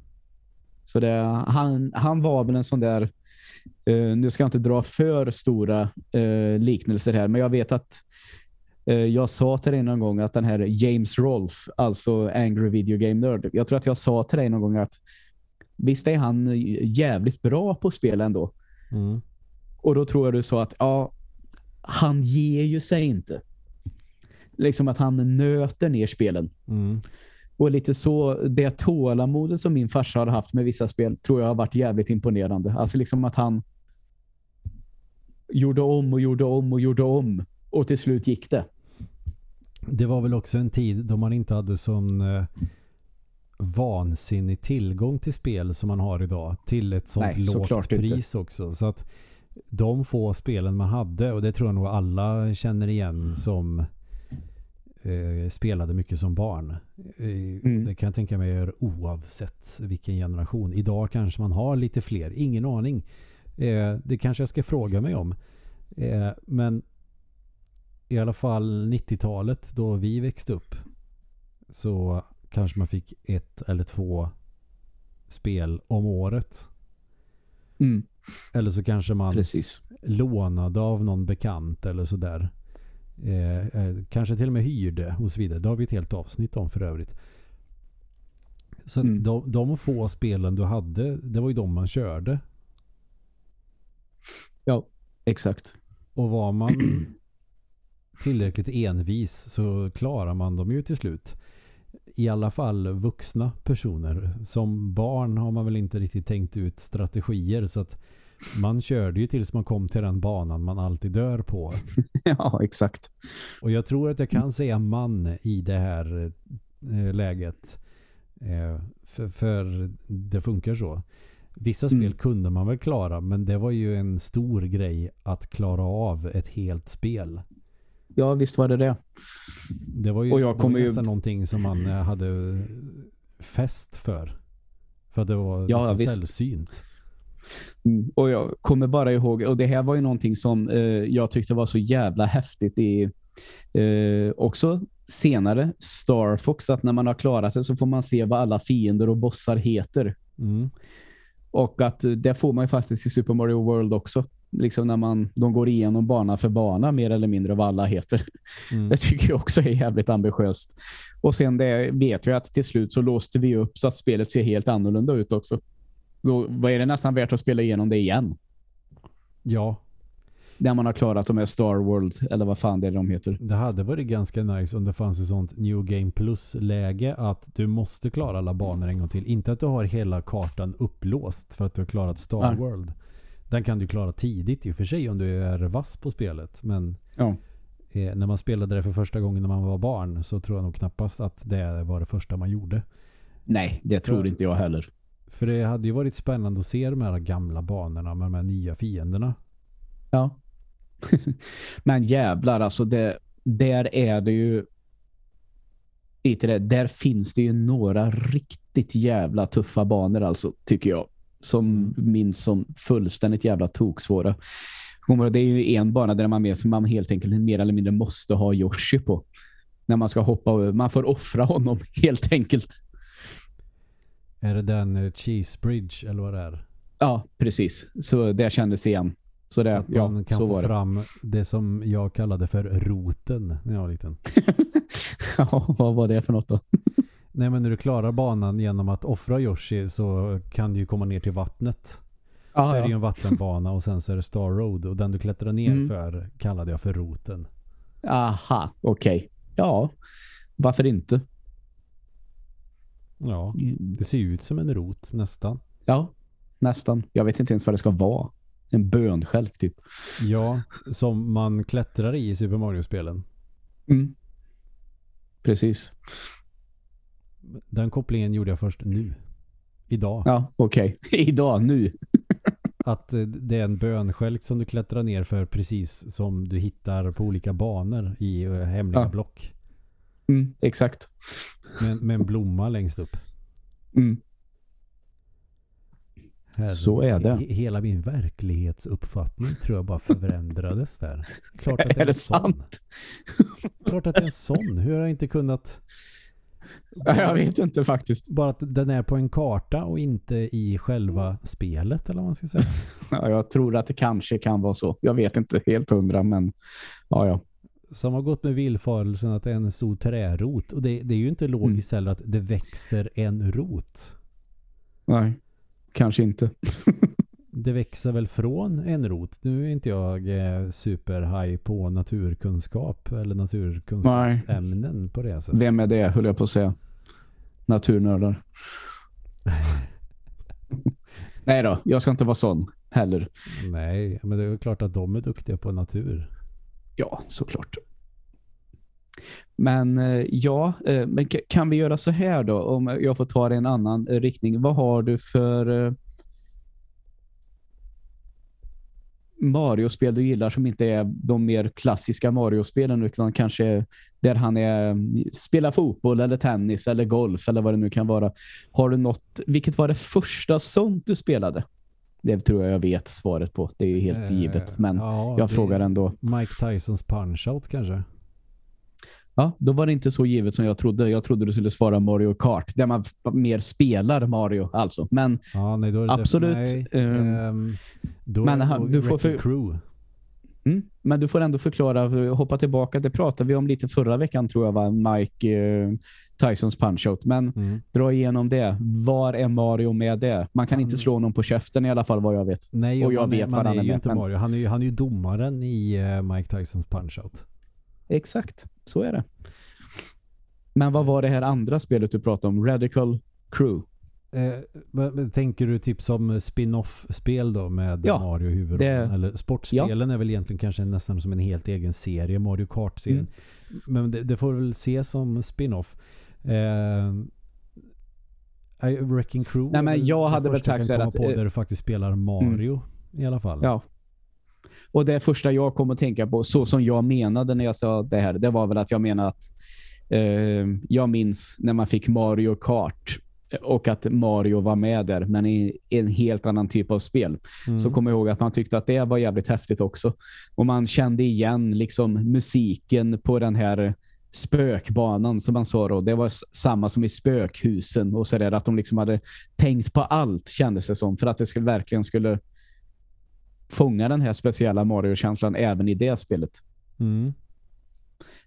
Så det, han, han var väl en sån där eh, nu ska jag inte dra för stora eh, liknelser här, men jag vet att eh, jag sa till dig någon gång att den här James Rolfe, alltså Angry Video Game Nerd, jag tror att jag sa till dig någon gång att visst är han jävligt bra på spel ändå. Mm. Och då tror jag du sa att ja, han ger ju sig inte. Liksom att han nöter ner spelen. Mm. Och lite så, det tålamodet som min farsa har haft med vissa spel tror jag har varit jävligt imponerande. Alltså liksom att han gjorde om och gjorde om och gjorde om. Och till slut gick det. Det var väl också en tid då man inte hade sån eh, vansinnig tillgång till spel som man har idag. Till ett sånt Nej, lågt såklart inte. pris också. Så att de få spelen man hade, och det tror jag nog alla känner igen som eh, spelade mycket som barn. Eh, Mm. Det kan jag tänka mig är oavsett vilken generation. Idag kanske man har lite fler. Ingen aning. Eh, det kanske jag ska fråga mig om. Eh, men i alla fall 90-talet då vi växte upp så kanske man fick ett eller två spel om året. Mm, Eller så kanske man precis. lånade av någon bekant eller sådär. Eh, eh, kanske till och med hyrde och så vidare. Det har vi ett helt avsnitt om för övrigt. Så Mm. de, de få spelen du hade, det var ju de man körde. Ja, exakt. Och var man tillräckligt envis så klarar man dem ju till slut. I alla fall vuxna personer. Som barn har man väl inte riktigt tänkt ut strategier så att man körde ju tills man kom till den banan man alltid dör på. ja, exakt. Och jag tror att jag kan säga man i det här eh, läget. Eh, för, för det funkar så. Vissa spel kunde man väl klara men det var ju en stor grej att klara av ett helt spel. Ja, visst var det det. Det var ju, Och jag kommer ju- någonting som man eh, hade fest för. För att det var Ja, sällsynt. Mm. Och jag kommer bara ihåg, och det här var ju någonting som eh, jag tyckte var så jävla häftigt i eh, också senare Star Fox, att när man har klarat det så får man se vad alla fiender och bossar heter. Mm. Och att eh, det får man ju faktiskt i Super Mario World också. Liksom när man, de går igenom bana för bana mer eller mindre vad alla heter. Mm. Det tycker jag också är jävligt ambitiöst. Och sen det vet jag att till slut så låste vi upp så att spelet ser helt annorlunda ut också. Då vad är det nästan värt att spela igenom det igen. Ja, När man har klarat de här Star World, eller vad fan det är de heter. det hade varit ganska nice om det fanns ett sånt New Game Plus-läge att du måste klara alla banor en gång till. Inte att du har hela kartan upplåst för att du har klarat Star Nej. World. Den kan du klara tidigt i och för sig om du är vass på spelet. Men Ja. eh, när man spelade det för första gången när man var barn så tror jag nog knappast att det var det första man gjorde. Nej, det tror För- inte jag heller. För det hade ju varit spännande att se de här gamla banorna med de här nya fienderna. Ja. Men jävlar, alltså det, där är det ju lite det, där finns det ju några riktigt jävla tuffa banor alltså, tycker jag. Som minns som fullständigt jävla toksvåra. Det är ju en bana där man med som man helt enkelt mer eller mindre måste ha Yoshi på. När man ska hoppa över. Man får offra honom helt enkelt. Är det den eh, Cheese Bridge eller vad det är? Ja, precis. Så det kändes igen. Så det, så att ja, man kan så få fram det som jag kallade för roten när jag var liten. ja, vad var det för något då? Nej men när du klarar banan genom att offra Yoshi så kan du ju komma ner till vattnet. så Ja, är det ju ja. en vattenbana och sen så är det Star Road och den du klättrar ner Mm. för kallade jag för roten. Aha, okej. Ja, varför inte? Ja, det ser ut som en rot nästan. Ja, nästan. Jag vet inte ens vad det ska vara. En bönskälk typ. Ja, som man klättrar i i Super Mario-spelen. Mm. Precis. Den kopplingen gjorde jag först nu. Idag. Ja, okej. Idag, nu. Att eh, det är en bönskälk som du klättrar ner för precis som du hittar på olika banor i eh, hemliga Ja. block. Mm, exakt. Med en blomma längst upp. Mm. Här, Så är det. he- Hela min verklighetsuppfattning tror jag bara förändrades där. Klart att det är, Är en det sån. sant? Klart att det är en sån. Hur har jag inte kunnat... Ja, Jag vet inte faktiskt. Bara att den är på en karta och inte i själva spelet eller vad man ska säga. Ja, jag tror att det kanske kan vara så. Jag vet inte helt hundra, men ja, ja. Som har gått med villfarelsen att det är en stor trärot. Och det, det är ju inte logiskt heller att det växer en rot. Nej, kanske inte. Det växer väl från en rot. Nu är inte jag eh, superhaj på naturkunskap eller naturkunskapsämnen på det sättet. Vem är det, höll jag på att säga. Naturnördar. Nej då, jag ska inte vara sån heller. Nej, men det är klart att de är duktiga på natur. Ja, såklart. Men eh, ja, eh, men kan vi göra så här då? Om jag får ta det i en annan eh, riktning. Vad har du för Mario-spel du gillar som inte är de mer klassiska Mario-spelen utan kanske där han är mm, spelar fotboll eller tennis eller golf eller vad det nu kan vara. Har du något, vilket var det första sånt du spelade? Det tror jag jag vet svaret på. Det är ju helt Eh, givet. Men ja, jag frågar ändå. Mike Tysons punch-out kanske? Ja, då var det inte så givet som jag trodde. Jag trodde du skulle svara Mario Kart, där man mer spelar Mario alltså. Men Ja, nej, Absolut, Nej, då men han- du får för- Crew. Mm. Men du får ändå förklara, hoppa tillbaka. Det pratade vi om lite förra veckan tror jag var Mike eh, Tysons punch-out. Men Mm. dra igenom det. Var är Mario med det? Man kan Han- inte slå någon på käften i alla fall vad jag vet. Nej, Och jag man, vet är, vad man han är är ju med, inte Mario. Han är, ju, han är ju domaren i eh, Mike Tysons punch-out. Exakt, så är det. Men vad var det här andra spelet du pratade om? Radical Crew. Eh, tänker du typ som spin-off-spel då med Ja, Mario det- Eller sportspelen är väl egentligen kanske nästan som en helt egen serie, Mario Kart-serien. Mm. Men det, det får väl ses som spin-off. Eh, Wrecking Crew. Nej, men jag hade väl sagt att, på eh, mm. där du faktiskt spelar Mario i alla fall. Ja. Och det första jag kom att tänka på, så som jag menade när jag sa det här, det var väl att jag menade att eh, jag minns när man fick Mario Kart och att Mario var med där, men i en helt annan typ av spel. Mm. Så kommer jag ihåg att man tyckte att det var jävligt häftigt också. Och man kände igen liksom musiken på den här spökbanan som man sa då. Det var samma som i spökhusen och så där att de liksom hade tänkt på allt kändes det som för att det skulle, verkligen skulle fånga den här speciella Mario-känslan även i det spelet. Mm.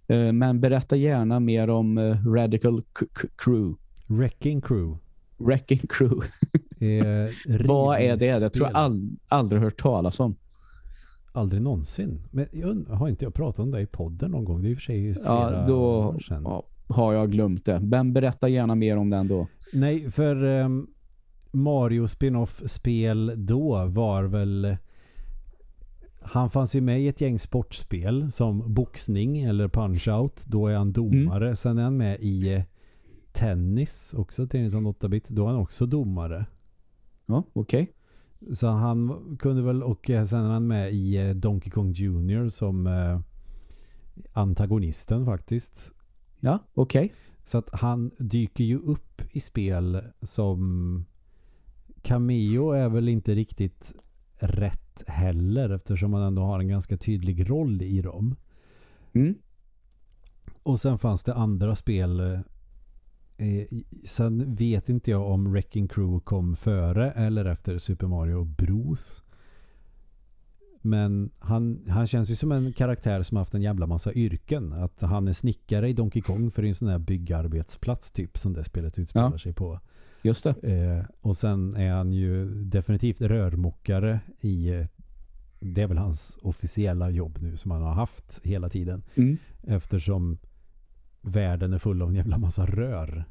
Eh, Men berätta gärna mer om eh, Radical K- K- Crew. Wrecking Crew. Wrecking Crew. Vad är det? Det tror jag all, aldrig hört talas om. Aldrig någonsin. Men jag har inte jag pratat om det i podden någon gång? Det är i och för sig flera Ja, då år sedan. ja, har jag glömt det. Men berätta gärna mer om den då. Nej, för ehm, Mario spin-off-spel då var väl... Han fanns ju med i ett gäng sportspel som boxning eller punch-out. Då är han domare. Sen är han med i eh, tennis också till 1908-bit. Då är han också domare. Ja, okej. Så han kunde väl, och eh, sen är han med i eh, Donkey Kong Jr. som eh, antagonisten faktiskt. Ja, okej. Så att han dyker ju upp i spel som cameo är väl inte riktigt rätt heller eftersom han ändå har en ganska tydlig roll i dem. Mm. Och sen fanns det andra spel eh, sen vet inte jag om Wrecking Crew kom före eller efter Super Mario Bros. Men han, han känns ju som en karaktär som haft en jävla massa yrken. Att han är snickare i Donkey Kong för det är en sån här byggarbetsplats typ som det spelet utspelar Ja. sig på. Just det. Eh, och sen är han ju definitivt rörmokare i eh, det är väl hans officiella jobb nu som han har haft hela tiden. Mm. Eftersom världen är full av en jävla massa rör.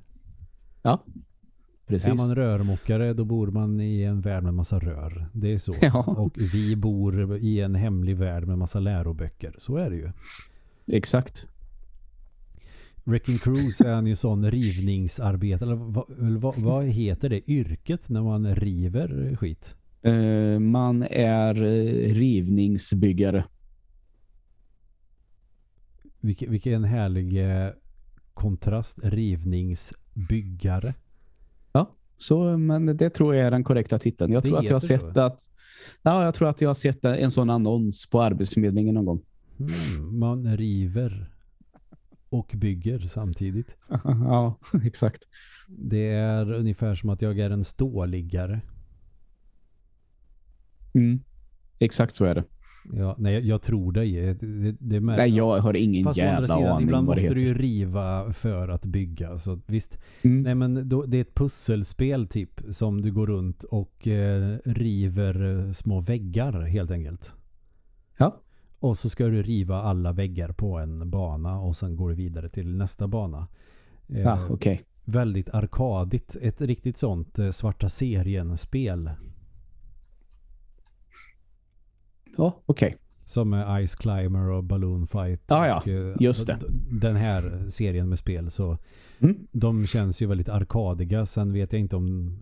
Precis. Är man rörmokare då bor man i en värld med massa rör. Det är så. Ja. Och vi bor i en hemlig värld med massa läroböcker. Så är det ju. Exakt. Wrecking Cruise är han ju sån rivningsarbetare. Eller vad, vad, vad heter det yrket när man river skit? Eh, man är eh, rivningsbyggare. Vilken, vilken härlig eh, kontrast. Rivningsbyggare. Så, men det tror jag är den korrekta titeln. Jag Det tror att jag har sett så. att Ja, jag tror att jag har sett en sån annons på Arbetsförmedlingen någon gång. Hmm, man river och bygger samtidigt. ja, exakt. Det är ungefär som att jag är en ståliggare. Mm. Exakt så är det. Ja, nej, jag, tror dig. Det, det, Nej, jag har ingen Fast å andra jävla sidan, aning ibland vad det måste heter. du ju riva för att bygga. Så visst, Mm. nej men då, det är ett pusselspel typ som du går runt och eh, river eh, små väggar helt enkelt. Ja. Och så ska du riva alla väggar på en bana och sen går du vidare till nästa bana. Eh, Ja, okej. Väldigt arkadigt. Ett riktigt sånt eh, svarta serien-spel. Ja, okej. Som är Ice Climber och Balloon Fight. Ja, ja. och, eh, Just det. Den här serien med spel. Så Mm. de känns ju väldigt arkadiga. Sen vet jag inte om...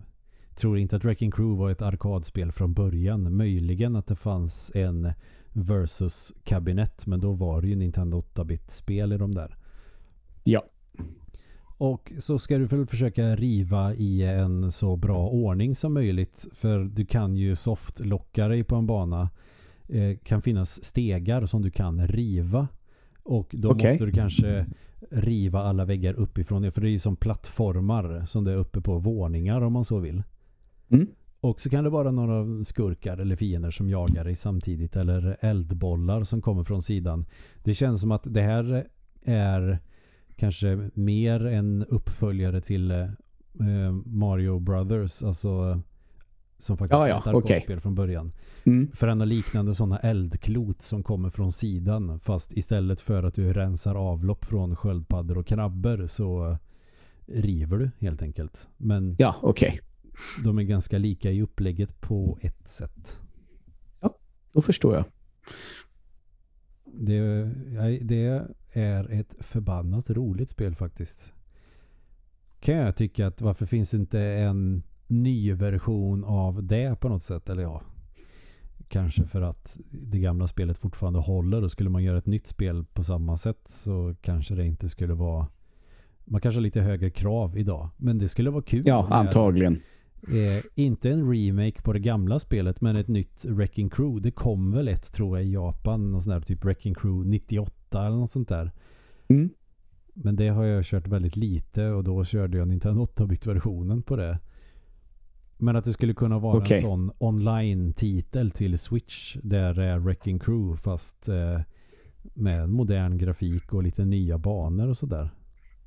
Tror inte att Wrecking Crew var ett arkadspel från början. Möjligen att det fanns en versus-kabinett. Men då var det ju Nintendo 8-bit-spel i de där. Ja. Och så ska du väl försöka riva i en så bra ordning som möjligt. För du kan ju softlocka dig på en bana. Eh, kan finnas stegar som du kan riva. Och då Okej. måste du kanske riva alla väggar uppifrån det. För det är ju som plattformar som det är uppe på våningar om man så vill. Mm. Och så kan det vara några skurkar eller fiender som jagar dig samtidigt. Eller eldbollar som kommer från sidan. Det känns som att det här är kanske mer en uppföljare till eh, Mario Brothers. Alltså som faktiskt Ja, är ja, ett okej. arkadspel från början. Mm. För den har liknande sådana eldklot som kommer från sidan. Fast istället för att du rensar avlopp från sköldpaddor och krabbor så river du helt enkelt. Men Ja, okej. de är ganska lika i upplägget på ett sätt. Då förstår jag. Det, det är ett förbannat roligt spel faktiskt. kan jag tycka att varför finns inte en ny version av det på något sätt? Eller ja, kanske för att det gamla spelet fortfarande håller och skulle man göra ett nytt spel på samma sätt så kanske det inte skulle vara man kanske har lite högre krav idag. Men det skulle vara kul. Ja, antagligen. Eh, inte en remake på det gamla spelet men ett nytt Wrecking Crew. Det kom väl ett tror jag i Japan. Någon sån där typ Wrecking Crew 98 eller något sånt där. Mm. Men det har jag kört väldigt lite och då körde jag Nintendo 8-bit-versionen på det. Men att det skulle kunna vara Okej. en sån online-titel till Switch där det är Wrecking Crew fast eh, med modern grafik och lite nya banor och sådär.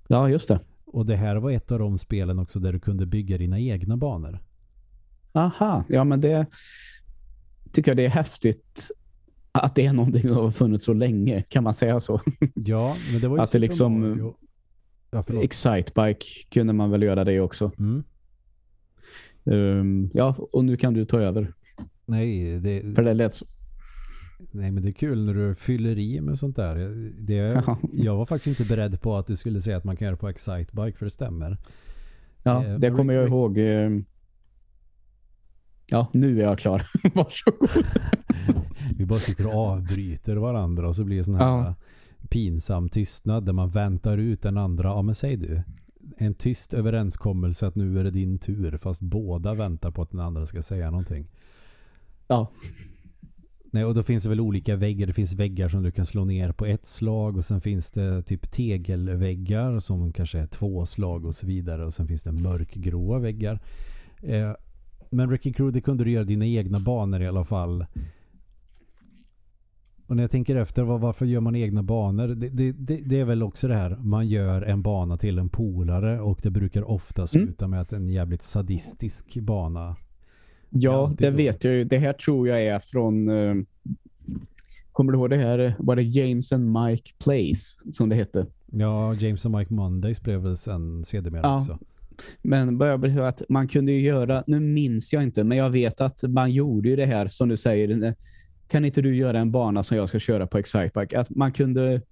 Ja, just det. Och det här var ett av de spelen också där du kunde bygga dina egna banor. Aha, ja men det tycker jag det är häftigt att det är någonting som har funnits så länge, kan man säga så. Ja, men det var ju Att det liksom-. Ja. Excitebike kunde man väl göra det också. Mm. Um, ja, och nu kan du ta över. Nej, det, För det lät så. nej, men det är kul när du fyller i med sånt där. Det, jag var faktiskt inte beredd på att du skulle säga att man kan göra på Excitebike för det stämmer. Ja, Eh, det kommer jag ihåg. ehm. Ja, nu är jag klar. Varsågod. Vi bara sitter och avbryter varandra och så blir det sån här Ja. pinsam tystnad där man väntar ut den andra. Ja men säg du. En tyst överenskommelse att nu är det din tur fast båda väntar på att den andra ska säga någonting. Ja. Nej, och då finns det väl olika väggar. Det finns väggar som du kan slå ner på ett slag och sen finns det typ tegelväggar som kanske är två slag och så vidare och sen finns det mörkgråa väggar. Eh, men Wrecking Crew, det kunde du göra dina egna banor i alla fall. Och när jag tänker efter, var, varför gör man egna banor? Det, det, det, det är väl också det här, man gör en bana till en polare och det brukar ofta sluta med att en jävligt sadistisk bana. Ja, det så. vet jag ju. Det här tror jag är från... eh, kommer du ihåg det här? Var det James and Mike Plays som det hette? Ja, James och Mike Mondays blev väl sen sedermera Ja. också. Men att man kunde ju göra, nu minns jag inte, men jag vet att man gjorde ju det här som du säger. Kan inte du göra en bana som jag ska köra på Excitepark? Att man kunde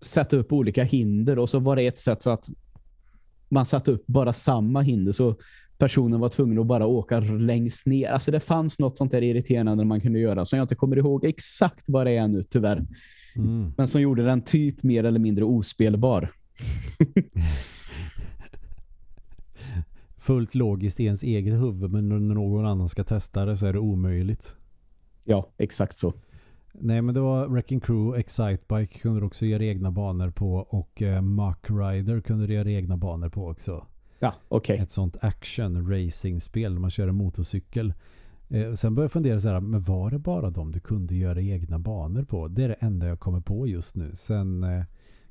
sätta upp olika hinder och så var det ett sätt så att man satte upp bara samma hinder så personen var tvungen att bara åka längst ner. Alltså det fanns något sånt där irriterande man kunde göra som jag inte kommer ihåg exakt vad det är nu tyvärr. Mm. Men som gjorde den typ mer eller mindre ospelbar. Fullt logiskt i ens eget huvud men när någon annan ska testa det så är det omöjligt. Ja, exakt så. Nej men det var Wrecking Crew, Excitebike kunde du också göra egna banor på och eh, Mach Rider kunde du göra egna banor på också. Ja, okej. Ett sånt action racing-spel där man kör en motorcykel. Eh, sen började jag fundera så här, men var det bara de du kunde göra egna banor på? Det är det enda jag kommer på just nu. Sen eh,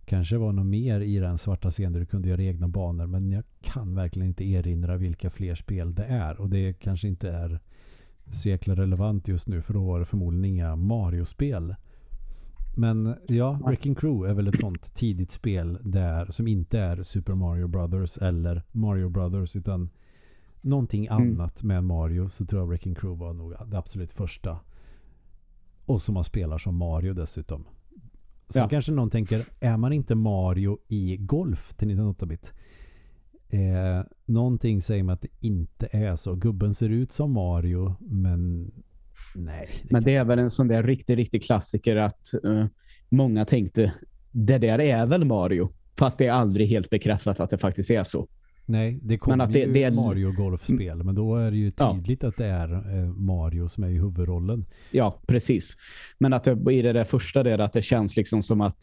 kanske det var något mer i den svarta scenen där du kunde göra egna banor men jag kan verkligen inte erinra vilka fler spel det är och det kanske inte är så jäkla relevant just nu för då var det förmodligen inga Mario-spel. Men ja, Wrecking Crew är väl ett sånt tidigt spel där som inte är Super Mario Brothers eller Mario Brothers utan någonting Mm. annat med Mario så tror jag Wrecking Crew var nog det absolut första. Och som man spelar som Mario dessutom. Sen Ja. kanske någon tänker, är man inte Mario i golf till 1908-bit? Eh, någonting säger mig att det inte är så. Gubben ser ut som Mario men nej. Men det är väl en sån där riktig, riktig klassiker att eh, många tänkte det där är väl Mario. Fast det är aldrig helt bekräftat att det faktiskt är så. Nej, det kommer att det- ju det är- Mario golfspel men då är det ju Ja. tydligt att det är eh, Mario som är i huvudrollen. Ja, precis. Men att det i det där första där att det känns liksom som att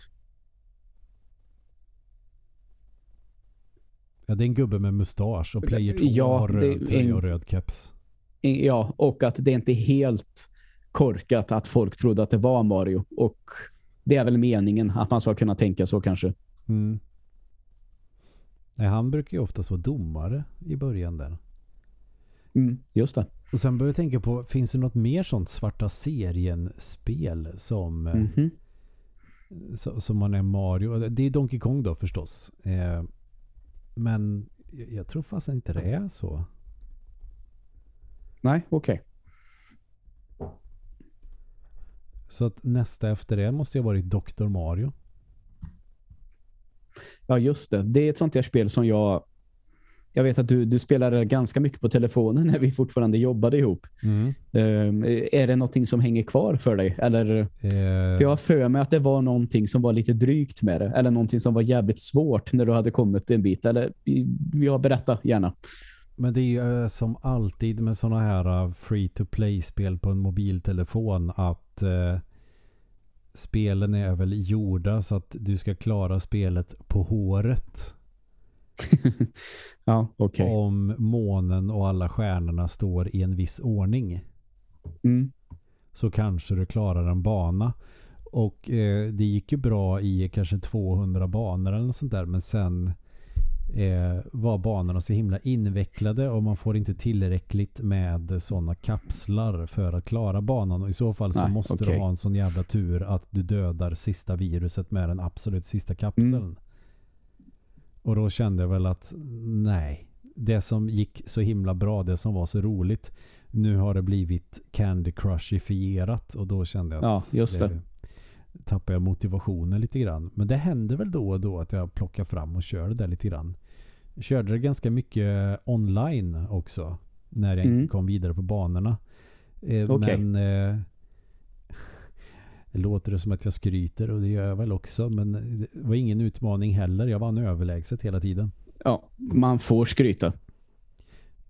Ja, det är en gubbe med mustasch och player 2 Ja, har röd tröja och röd keps. ja, och att det inte är helt korkat att folk trodde att det var Mario. Och det är väl meningen att man ska kunna tänka så kanske. Mm. Nej, han brukar ju oftast vara domare i början där. Mm, just det. Och sen börjar jag tänka på, finns det något mer sånt svarta serien-spel som, Mhm. så, som man är Mario? Det är Donkey Kong då förstås. Eh, men jag, jag tror fast inte det är så. Nej, okej. Så att nästa efter det måste ha varit Dr. Mario. Ja, just det. Det är ett sånt här spel som jag jag vet att du, du spelade ganska mycket på telefonen när vi fortfarande jobbade ihop. Mm. Um, är det någonting som hänger kvar för dig? Eller, Eh, för jag har för mig att det var någonting som var lite drygt med det. Eller någonting som var jävligt svårt när du hade kommit en bit. Eller, ja, berätta gärna. Men det är ju eh, som alltid med sådana här eh, free-to-play-spel på en mobiltelefon att eh, spelen är väl gjorda så att du ska klara spelet på håret. ja, okej. Om månen och alla stjärnorna står i en viss ordning Mm. så kanske du klarar en bana. Och eh, det gick ju bra i kanske 200 banor eller något sånt där. Men sen eh, var banorna så himla invecklade och man får inte tillräckligt med sådana kapslar för att klara banan. Och i så fall så Nej, måste okej. du ha en sån jävla tur att du dödar sista viruset med den absolut sista kapseln. Mm. Och då kände jag väl att nej, det som gick så himla bra, det som var så roligt, nu har det blivit Candy Crushifierat och då kände jag att Ja, just det. tappade jag motivationen lite grann. Men det händer väl då och då att jag plockar fram och kör det där lite grann. Jag körde det ganska mycket online också när jag Mm. inte kom vidare på banorna. Eh, Okej. Men eh, det låter det som att jag skryter och det gör jag väl också. Men det var ingen utmaning heller. Jag vann överlägset hela tiden. Ja, man får skryta.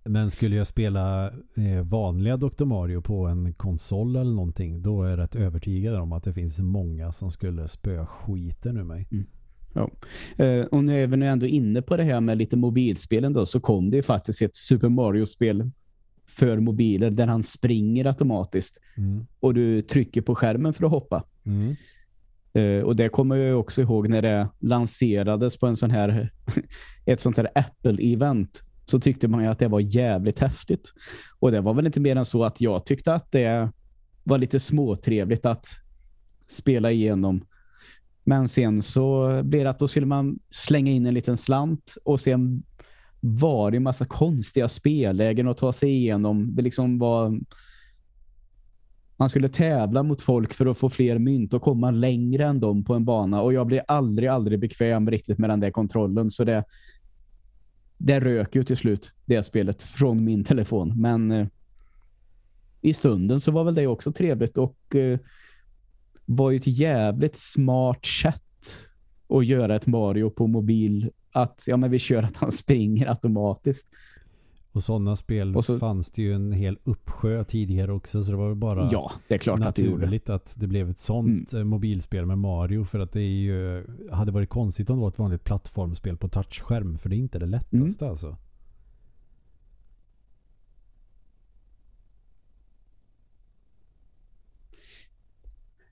Men skulle jag spela eh, vanliga Dr. Mario på en konsol eller någonting då är jag rätt övertygad om att det finns många som skulle spöa skiten ur mig. Eh, och nu är vi ändå inne på det här med lite mobilspelen då, så kom det ju faktiskt ett Super Mario-spel för mobiler där han springer automatiskt Mm. och du trycker på skärmen för att hoppa. Mm. Eh, och det kommer jag också ihåg när det lanserades på en sån här ett sånt här Apple-event så tyckte man ju att det var jävligt häftigt. Och det var väl inte mer än så att jag tyckte att det var lite småtrevligt att spela igenom. Men sen så blev det att då skulle man slänga in en liten slant och sen var det en massa konstiga spellägen att ta sig igenom. Det liksom var man skulle tävla mot folk för att få fler mynt och komma längre än dem på en bana. Och jag blev aldrig, aldrig bekväm riktigt med den där kontrollen. Så det, det rök ju till slut, det spelet, från min telefon. Men eh, i stunden så var väl det också trevligt och eh, var ju ett jävligt smart sätt att göra ett Mario på mobil. Att ja, men vi kör att han springer automatiskt. Och sådana spel Och så- fanns det ju en hel uppsjö tidigare också så det var väl bara Ja, det är klart att det naturligt att det blev ett sånt Mm. eh, mobilspel med Mario för att det är ju hade varit konstigt om det var ett vanligt plattformsspel på touchskärm för det är inte det lättaste Mm. alltså.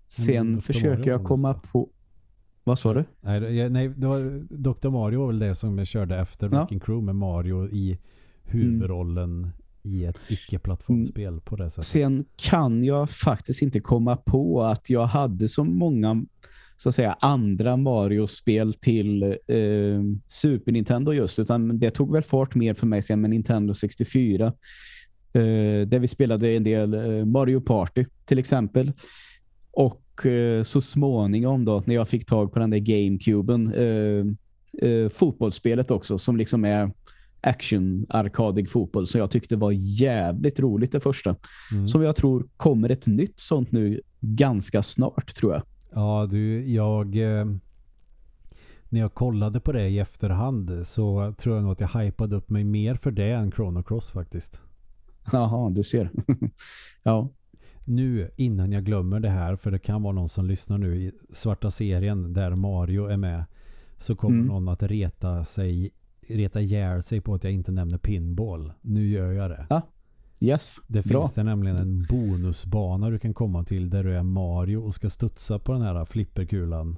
Sen försöker jag komma på... Vad sa du? Nej, nej det var, Dr. Mario var väl det som jag körde efter Ja. Mm. Wrecking Crew med Mario i huvudrollen i ett icke-plattformsspel på det sättet. Sen kan jag faktiskt inte komma på att jag hade så många så att säga andra Mario-spel till eh, Super Nintendo just utan det tog väl fart mer för mig sen med Nintendo 64 eh, där vi spelade en del eh, Mario Party till exempel och så småningom då när jag fick tag på den där Gamecuben eh, eh, fotbollsspelet också som liksom är action-arkadig fotboll som jag tyckte var jävligt roligt det första. Mm. Som jag tror kommer ett nytt sånt nu ganska snart tror jag. Ja, du, jag... Eh, när jag kollade på det i efterhand så tror jag nog att jag hypade upp mig mer för det än Chrono Cross faktiskt. Jaha, du ser. ja. Nu, innan jag glömmer det här, för det kan vara någon som lyssnar nu i svarta serien där Mario är med, så kommer Mm. någon att reta sig reta ihjäl sig på att jag inte nämner pinball. Nu gör jag det. Yes, Det bra. finns det nämligen en bonusbana du kan komma till där du är Mario och ska studsa på den här flipperkulan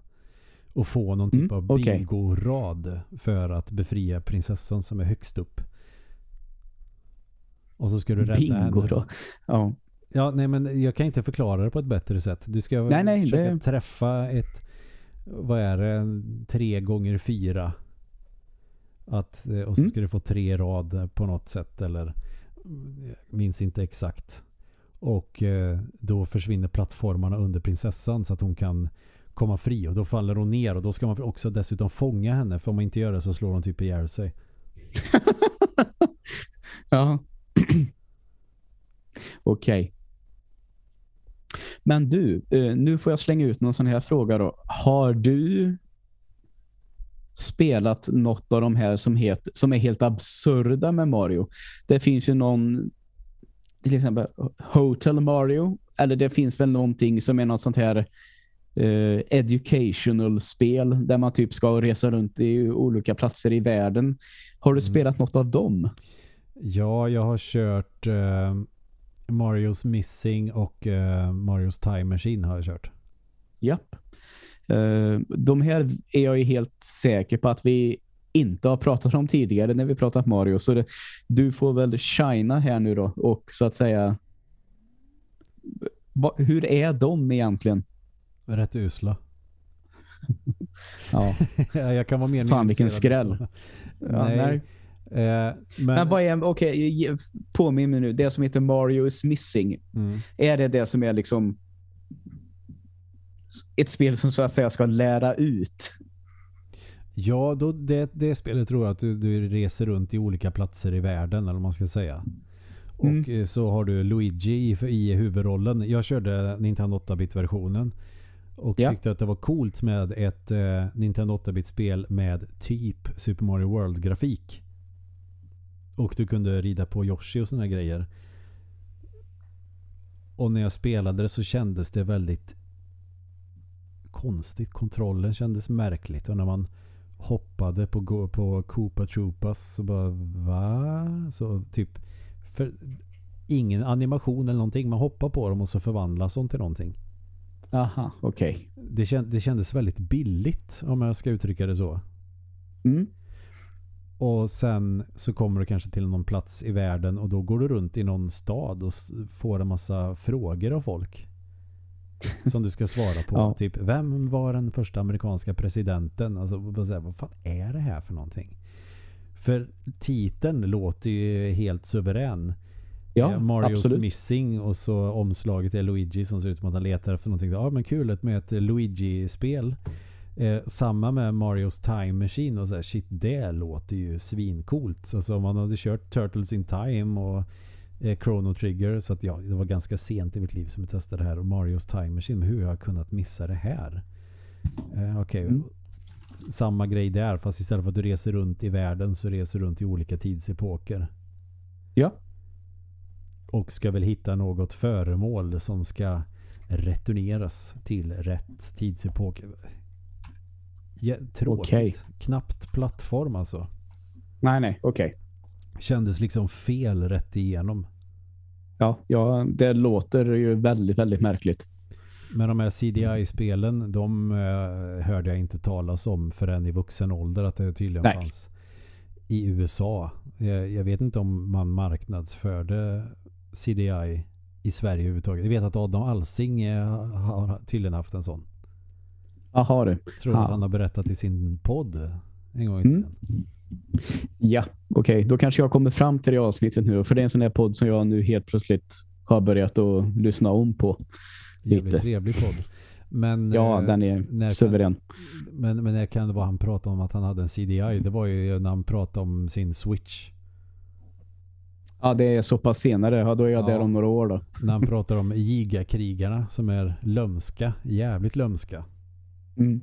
och få någon typ Mm, av okej. bingo-rad för att befria prinsessan som är högst upp. Och så ska du rädda Bingo henne. då. Ja. Ja, nej men jag kan inte förklara det på ett bättre sätt. Du ska Nej, nej, försöka det- träffa ett vad är det? Tre gånger fyra. Att, eh, och så Mm. ska du få tre rad på något sätt eller jag minns inte exakt. Och eh, då försvinner plattformarna under prinsessan så att hon kan komma fri och då faller hon ner och då ska man också dessutom fånga henne för om man inte gör det så slår hon typ ihjäl sig. ja. Okej. Okay. Men du, eh, nu får jag slänga ut någon sån här fråga då. Har du spelat något av de här som, het, som är helt absurda med Mario? Det finns ju någon till exempel Hotel Mario eller det finns väl någonting som är något sånt här eh, educational spel där man typ ska resa runt i olika platser i världen. Har du mm. spelat något av dem? Ja, jag har kört eh, Marios Missing och eh, Marios Time Machine har jag kört. Japp. Uh, de här är jag ju helt säker på att vi inte har pratat om tidigare när vi pratat Mario. Så det, du får väl shina här nu då och så att säga va, hur är de egentligen? Rätt usla. ja. jag kan vara mer Fan vilken skräll. Ja, nej. nej. Eh, men... men vad är, okej, okay, påminn mig nu. Det som heter Mario is missing. Mm. Är det det som är liksom ett spel som så att säga ska lära ut? Ja, då, det, det spelet tror jag att du, du reser runt i olika platser i världen eller vad man ska säga. Och mm. Eh, så har du Luigi i, i huvudrollen. Jag körde Nintendo 8-bit-versionen. Och ja. tyckte att det var coolt med ett eh, Nintendo 8-bit-spel med typ Super Mario World-grafik. Och du kunde rida på Yoshi och såna grejer. Och när jag spelade det så kändes det väldigt konstigt. Kontrollen kändes märkligt. Och när man hoppade på, på Koopa Troopas så bara va? Så typ för ingen animation eller någonting. Man hoppar på dem och så förvandlas de till någonting. Aha, okej. Okay. Det, känd, det kändes väldigt billigt om jag ska uttrycka det så. Mm. Och sen så kommer du kanske till någon plats i världen och då går du runt i någon stad och får en massa frågor av folk. Som du ska svara på. ja. Typ, vem var den första amerikanska presidenten? Alltså, vad fan är det här för någonting? För titeln låter ju helt suverän. Ja, eh, Marios absolut. Missing och så omslaget är Luigi som ser ut som att han letar efter någonting. Ja men kul med ett Luigi-spel. Eh, samma med Marios Time Machine och så här, shit det låter ju svincoolt. Alltså om man hade kört Turtles in Time och eh, Chrono Trigger så att ja, det var ganska sent i mitt liv som jag testade det här och Marios Time Machine. Hur har jag kunnat missa det här? Eh, Okej, okay. mm. samma grej där fast istället för att du reser runt i världen så reser du runt i olika tidsepoker. Ja. Och ska väl hitta något föremål som ska returneras till rätt tidsepok. Ja, tråkigt. Okay. Knappt plattform alltså. Nej, nej, okej. Okay. Kändes liksom fel rätt igenom. Ja, ja, det låter ju väldigt, väldigt märkligt. Men de här CDI-spelen, de eh, hörde jag inte talas om förrän i vuxen ålder att det tydligen nej. fanns i USA. Jag, vet inte om man marknadsförde CDI i Sverige överhuvudtaget. Jag vet att Adam Alsing eh, har tydligen haft en sån. Jaha du. Tror ha. att han har berättat i sin podd en gång i tiden. Mm. Ja, okej. Okay. Då kanske jag kommer fram till det avsnittet nu. För det är en sån här podd som jag nu helt plötsligt har börjat att lyssna om på. Jävligt trevlig podd. Men, ja, den är när suverän. Kan, men, men när kan det vara han pratade om att han hade en CDI? Det var ju när han pratade om sin Switch. Ja, det är så pass senare. Ja, då är jag ja, där om några år då. När han pratar om gigakrigarna som är lömska. Jävligt lömska. Mm.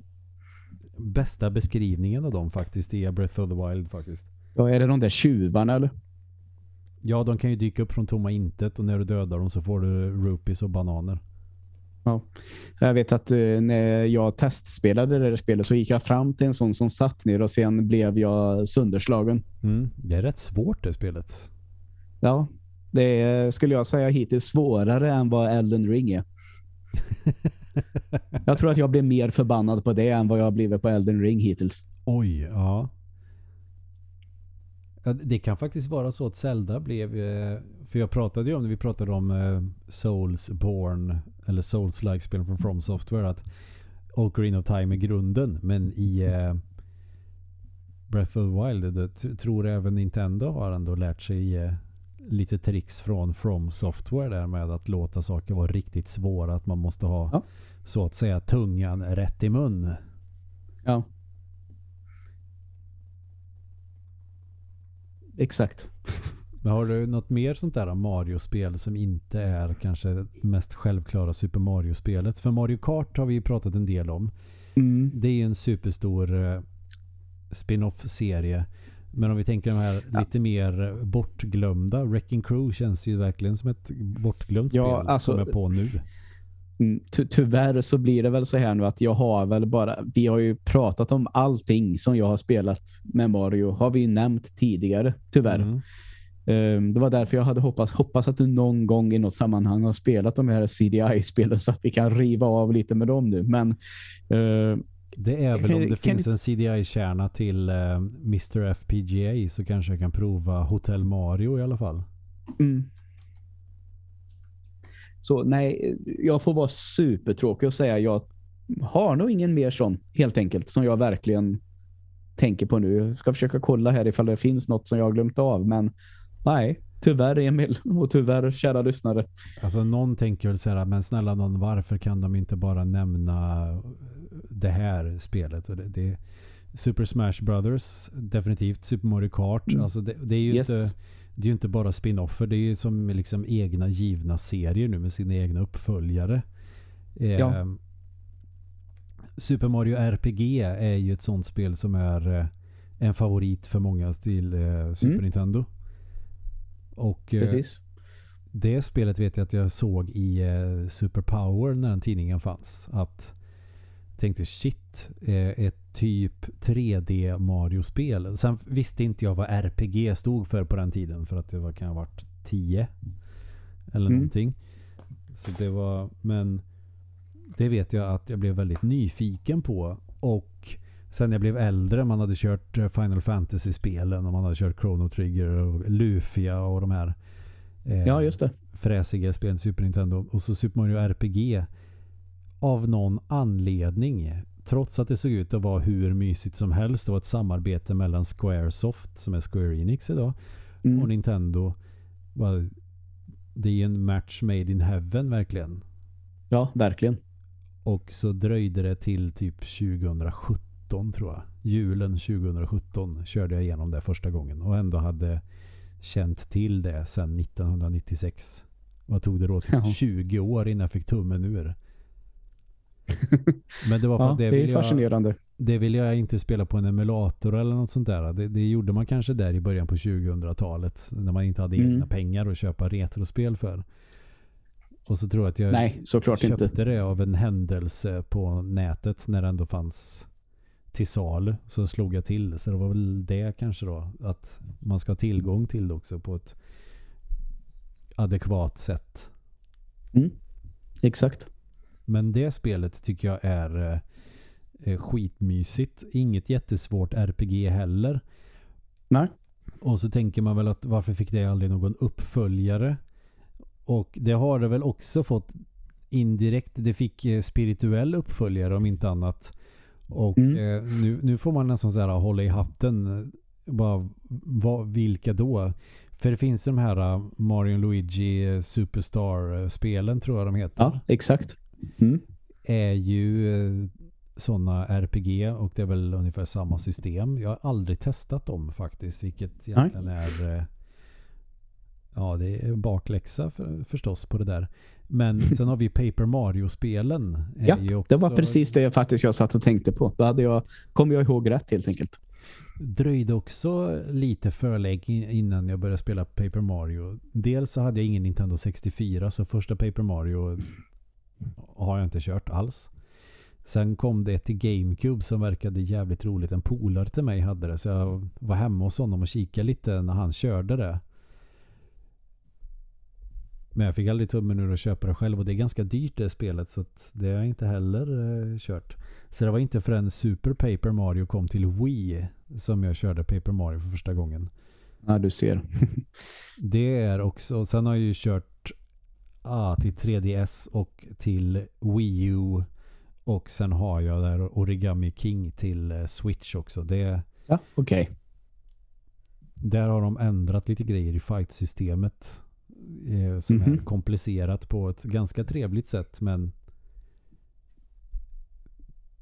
Bästa beskrivningen av dem faktiskt i Breath of the Wild faktiskt. Ja, är det de där tjuvarna eller? Ja, de kan ju dyka upp från tomma intet och när du dödar dem så får du rupees och bananer. Ja. Jag vet att eh, när jag testspelade det där spelet så gick jag fram till en sån som satt ner och sen blev jag sönderslagen. Mm, det är rätt svårt det spelet. Ja, det är, skulle jag säga hittills svårare än vad Elden Ring är. jag tror att jag blev mer förbannad på det än vad jag har blivit på Elden Ring hittills. Oj, ja. Det kan faktiskt vara så att Zelda blev... Eh, för jag pratade ju om, det vi pratade om eh, Soulsborne eller Souls-like spel från From Software att Ocarina of Time är grunden. Men i eh, Breath of the Wild det, tror även Nintendo har ändå lärt sig eh, lite tricks från From Software där med att låta saker vara riktigt svåra. Att man måste ha Ja. så att säga tungan rätt i mun. Ja. Exakt. Men har du något mer sånt där Mario-spel som inte är kanske det mest självklara Super Mario-spelet? För Mario Kart har vi ju pratat en del om. Mm. Det är ju en superstor eh, spin-off-serie. Men om vi tänker de här Ja. lite mer bortglömda. Wrecking Crew känns ju verkligen som ett bortglömt Ja, spel alltså- som är på nu. Mm, ty tyvärr så blir det väl så här nu att jag har väl bara, vi har ju pratat om allting som jag har spelat med Mario, har vi nämnt tidigare, tyvärr. Mm. Ehm, det var därför jag hade hoppats, hoppas att du någon gång i något sammanhang har spelat de här CDI-spelen så att vi kan riva av lite med dem nu. Men eh, Det är väl om det finns en CDI-kärna till eh, Mr. FPGA så kanske jag kan prova Hotel Mario i alla fall. Mm. Så nej, jag får vara supertråkig och säga jag har nog ingen mer sån helt enkelt som jag verkligen tänker på nu. Jag ska försöka kolla här ifall det finns något som jag har glömt av, men nej, tyvärr Emil och tyvärr kära lyssnare. Alltså någon tänker väl här, men snälla någon, varför kan de inte bara nämna det här spelet? Och det, det, Super Smash Brothers, definitivt. Super Mario Kart. Mm. Alltså det, det är ju Yes. inte det är inte bara spin-offer. Det är ju som liksom egna givna serier nu med sina egna uppföljare. Eh, Ja. Super Mario RPG är ju ett sånt spel som är eh, en favorit för många till eh, Super Mm. Nintendo. Och eh, Precis. det spelet vet jag att jag såg i eh, Super Power när den tidningen fanns. Att tänkte shit, eh, ett typ 3D Mario-spel. Sen visste inte jag vad RPG stod för på den tiden för att det var, kan ha varit 10 eller Mm. någonting. Så det var, men det vet jag att jag blev väldigt nyfiken på och sen jag blev äldre, man hade kört eh, Final Fantasy-spelen och man hade kört Chrono Trigger och Lufia och de här eh, Ja, just det. fräsiga spelen Super Nintendo och så Super Mario RPG av någon anledning trots att det såg ut att vara hur mysigt som helst det var ett samarbete mellan Squaresoft som är Square Enix idag och Mm. Nintendo var, det är ju en match made in heaven verkligen Ja, verkligen. och så dröjde det till typ 2017 tror jag julen 2017 körde jag igenom det första gången och ändå hade känt till det sedan 1996 vad tog det då? Typ Ja. 20 år innan jag fick tummen ur men det var för Ja, det, det är jag, fascinerande. det vill jag inte spela på en emulator eller något sånt där. Det, det gjorde man kanske där i början på 2000-talet när man inte hade Mm. egna pengar att köpa retrospel för. Och så tror jag att jag Nej, köpte inte. det av en händelse på nätet när det ändå fanns till salu. Så slog jag till. Så det var väl det kanske då. Att man ska ha tillgång till det också på ett adekvat sätt. Mm. Exakt. Men det spelet tycker jag är eh, eh, skitmysigt. Inget jättesvårt RPG heller. Nej. Och så tänker man väl att varför fick det aldrig någon uppföljare? Och det har det väl också fått indirekt. Det fick eh, spirituell uppföljare om inte annat. Och Mm. eh, nu, nu får man nästan så här hålla i hatten. eh, Bara, vad, vilka då? För det finns de här eh, Mario Luigi eh, Superstar-spelen tror jag de heter Ja, exakt. Mm. är ju eh, sådana RPG och det är väl ungefär samma system. Jag har aldrig testat dem faktiskt, vilket egentligen är eh, ja, det är bakläxa för, förstås på det där. Men sen har vi Paper Mario-spelen. Ja, ju Det var också- precis det faktiskt jag satt och tänkte på. Då hade jag, kom jag ihåg rätt helt enkelt. dröjde också lite för länge innan jag började spela Paper Mario. Dels så hade jag ingen Nintendo 64 så första Paper Mario har jag inte kört alls. Sen kom det till GameCube som verkade jävligt roligt. En polare till mig hade det så jag var hemma hos honom och kikade lite när han körde det. Men jag fick aldrig tummen ur att köpa det själv och det är ganska dyrt det spelet så det har jag inte heller eh, kört. Så det var inte förrän Super Paper Mario kom till Wii som jag körde Paper Mario för första gången. Ja, du ser. Det är också, sen har jag ju kört ah, till 3DS och till Wii U och sen har jag där Origami King till eh, Switch också. Det, Ja, okej. Där har de ändrat lite grejer i fight-systemet eh, som Mhm. är komplicerat på ett ganska trevligt sätt men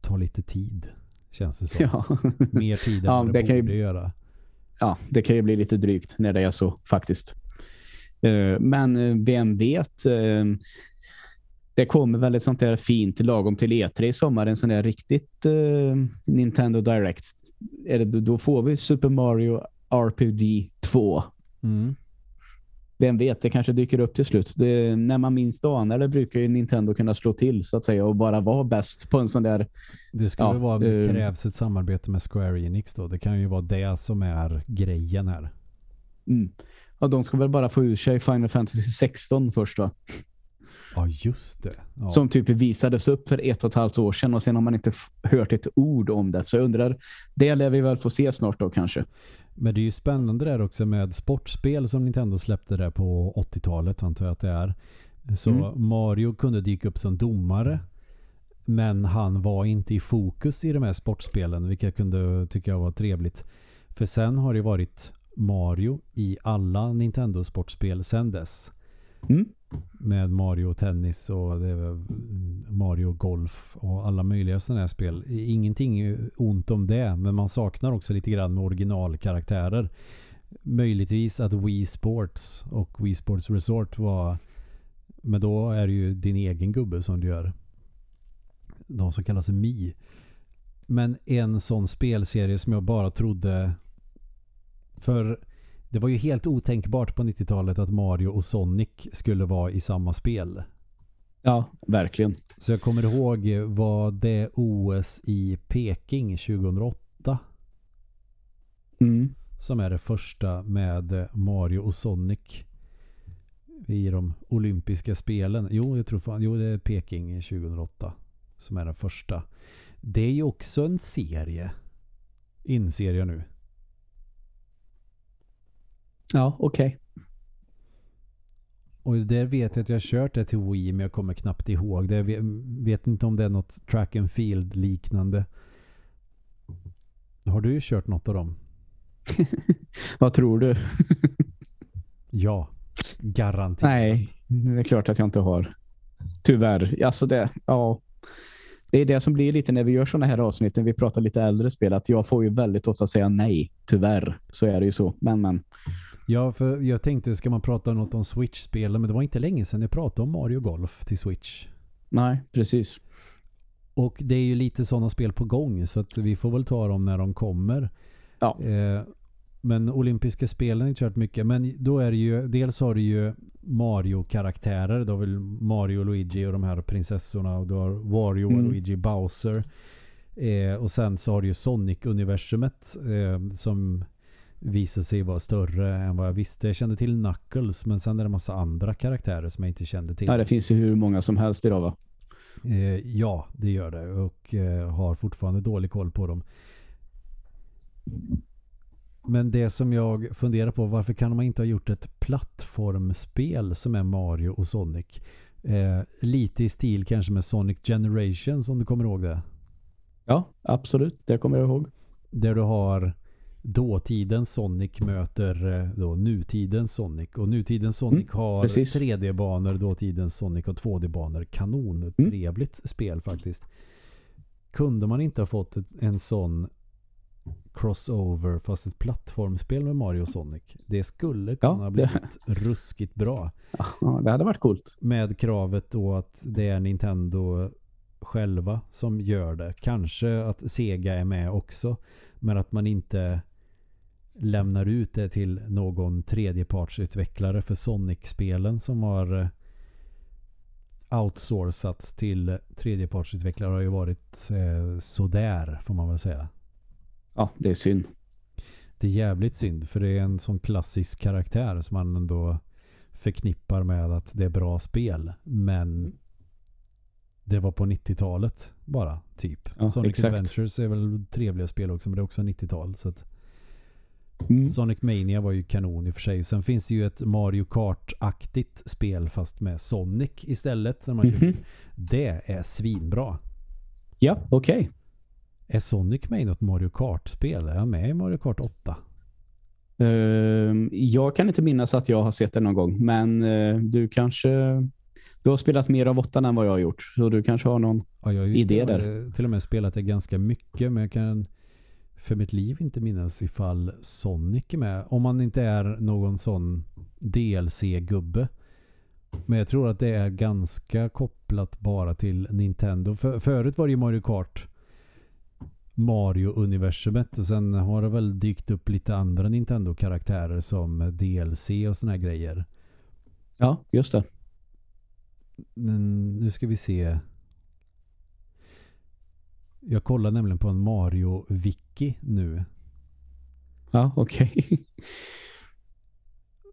tar lite tid känns det som. Ja. Mer tid än Ja, vad det, det kan ju- borde göra. ja, det kan ju bli lite drygt när det är så faktiskt. Eh, Men eh, vem vet? eh, Det kommer väl ett sånt där fint lagom till E3 i sommar, en sån där riktigt eh, Nintendo Direct. Är det, då får vi Super Mario RPG 2. Mm. Vem vet, det kanske dyker upp till slut. Det, när man minst anar det brukar ju Nintendo kunna slå till så att säga och bara vara bäst på en sån där. Det skulle Ja, vara, det eh, krävs ett samarbete med Square Enix då. Det kan ju vara det som är grejen här. Mm. Ja, de ska väl bara få ur sig Final Fantasy 16 först va? Ja, just det. Ja. som typ visades upp för ett och ett halvt år sedan och sen har man inte hört ett ord om det. Så jag undrar, det lär vi väl få se snart då kanske. Men det är ju spännande där också med sportspel som Nintendo släppte där på 80-talet antar jag att det är. Så Mm. Mario kunde dyka upp som domare men han var inte i fokus i de här sportspelen vilket jag kunde tycka var trevligt. För sen har det varit Mario i alla Nintendo sportspel sen dess. Mm. Med Mario Tennis och det mm, Mario Golf och alla möjliga sådana här spel. Ingenting ont om det men man saknar också lite grann med originalkaraktärer. Möjligtvis att Wii Sports och Wii Sports Resort var men då är det ju din egen gubbe som du gör. De som kallas Mi. Men en sån spelserie som jag bara trodde för det var ju helt otänkbart på 90-talet att Mario och Sonic skulle vara i samma spel. Ja, verkligen. Så jag kommer ihåg var det OS i Peking 2008 Mm. som är det första med Mario och Sonic i de olympiska spelen. Jo, jag tror fan, jo det är Peking 2008 som är den första. Det är ju också en serie. Inser jag nu. Ja, okej. Och där vet jag att jag har kört det till Wii men jag kommer knappt ihåg det. Jag vet, vet inte om det är något track and field liknande. Har du kört något av dem? Vad tror du? Ja, garanterat. Nej, det är klart att jag inte har. Tyvärr. Alltså det, ja. Det är det som blir lite när vi gör sådana här avsnitt, när vi pratar lite äldre spel, att jag får ju väldigt ofta säga nej. Tyvärr, så är det ju så. Men, men. Ja, för jag tänkte ska man prata något om Switch-spelen men det var inte länge sedan jag pratade om Mario Golf till Switch. Nej, precis. Och det är ju lite sådana spel på gång så att vi får väl ta dem när de kommer. Ja. Eh, men olympiska spelen har kört mycket. Men då är det ju, dels har du ju Mario-karaktärer. Då har väl Mario Luigi och de här prinsessorna. Och du har Wario Mm. Luigi Bowser. Eh, och sen så har du ju Sonic-universumet eh, som visar sig vara större än vad jag visste. Jag kände till Knuckles men sen är det en massa andra karaktärer som jag inte kände till. Ja, det finns ju hur många som helst idag va? Eh, ja, det gör det. Och eh, har fortfarande dålig koll på dem. Men det som jag funderar på, varför kan man inte ha gjort ett plattformspel som är Mario och Sonic? Eh, lite i stil kanske med Sonic Generation som du kommer ihåg det. Ja, absolut. Det kommer jag ihåg. Där du har dåtidens Sonic möter eh, då nutidens Sonic. Och nutidens Sonic Mm, har precis. 3D-banor, dåtidens Sonic har 2D-banor. Kanon, Mm. trevligt spel faktiskt. Kunde man inte ha fått en sån crossover fast ett plattformspel med Mario och Sonic? Det skulle Ja, kunna ha det- blivit ruskigt bra. Ja, det hade varit coolt. Med kravet då att det är Nintendo själva som gör det. Kanske att Sega är med också. Men att man inte lämnar ut det till någon tredjepartsutvecklare för Sonic-spelen som har eh, outsourcats till tredjepartsutvecklare har ju varit eh, sådär får man väl säga. Ja, det är synd. Det är jävligt synd för det är en sån klassisk karaktär som man ändå förknippar med att det är bra spel. Men det var på 90-talet bara, typ. Ja, Sonic exakt. Adventures är väl trevliga spel också, men det är också 90-tal. Så att Mm. Sonic Mania var ju kanon i och för sig. Sen finns det ju ett Mario Kart-aktigt spel fast med Sonic istället. När man kör. Mhm. Det är svinbra. Ja, okej. Är Sonic med i något Mario Kart-spel? Är han med i Mario Kart 8? Uh, jag kan inte minnas att jag har sett det någon gång, men uh, du kanske du har spelat mer av åttan än vad jag har gjort, så du kanske har någon ja, jag har idé där. Till och med spelat det ganska mycket, men jag kan för mitt liv inte minnas ifall Sonic är med. Om man inte är någon sån DLC-gubbe. Men jag tror att det är ganska kopplat bara till Nintendo. För, förut var det ju Mario Kart Mario-universumet och sen har det väl dykt upp lite andra Nintendo-karaktärer som DLC och såna här grejer. Ja, just det. Nu ska vi se. Jag kollar nämligen på en Mario-wiki nu. Ja, okej. Okay.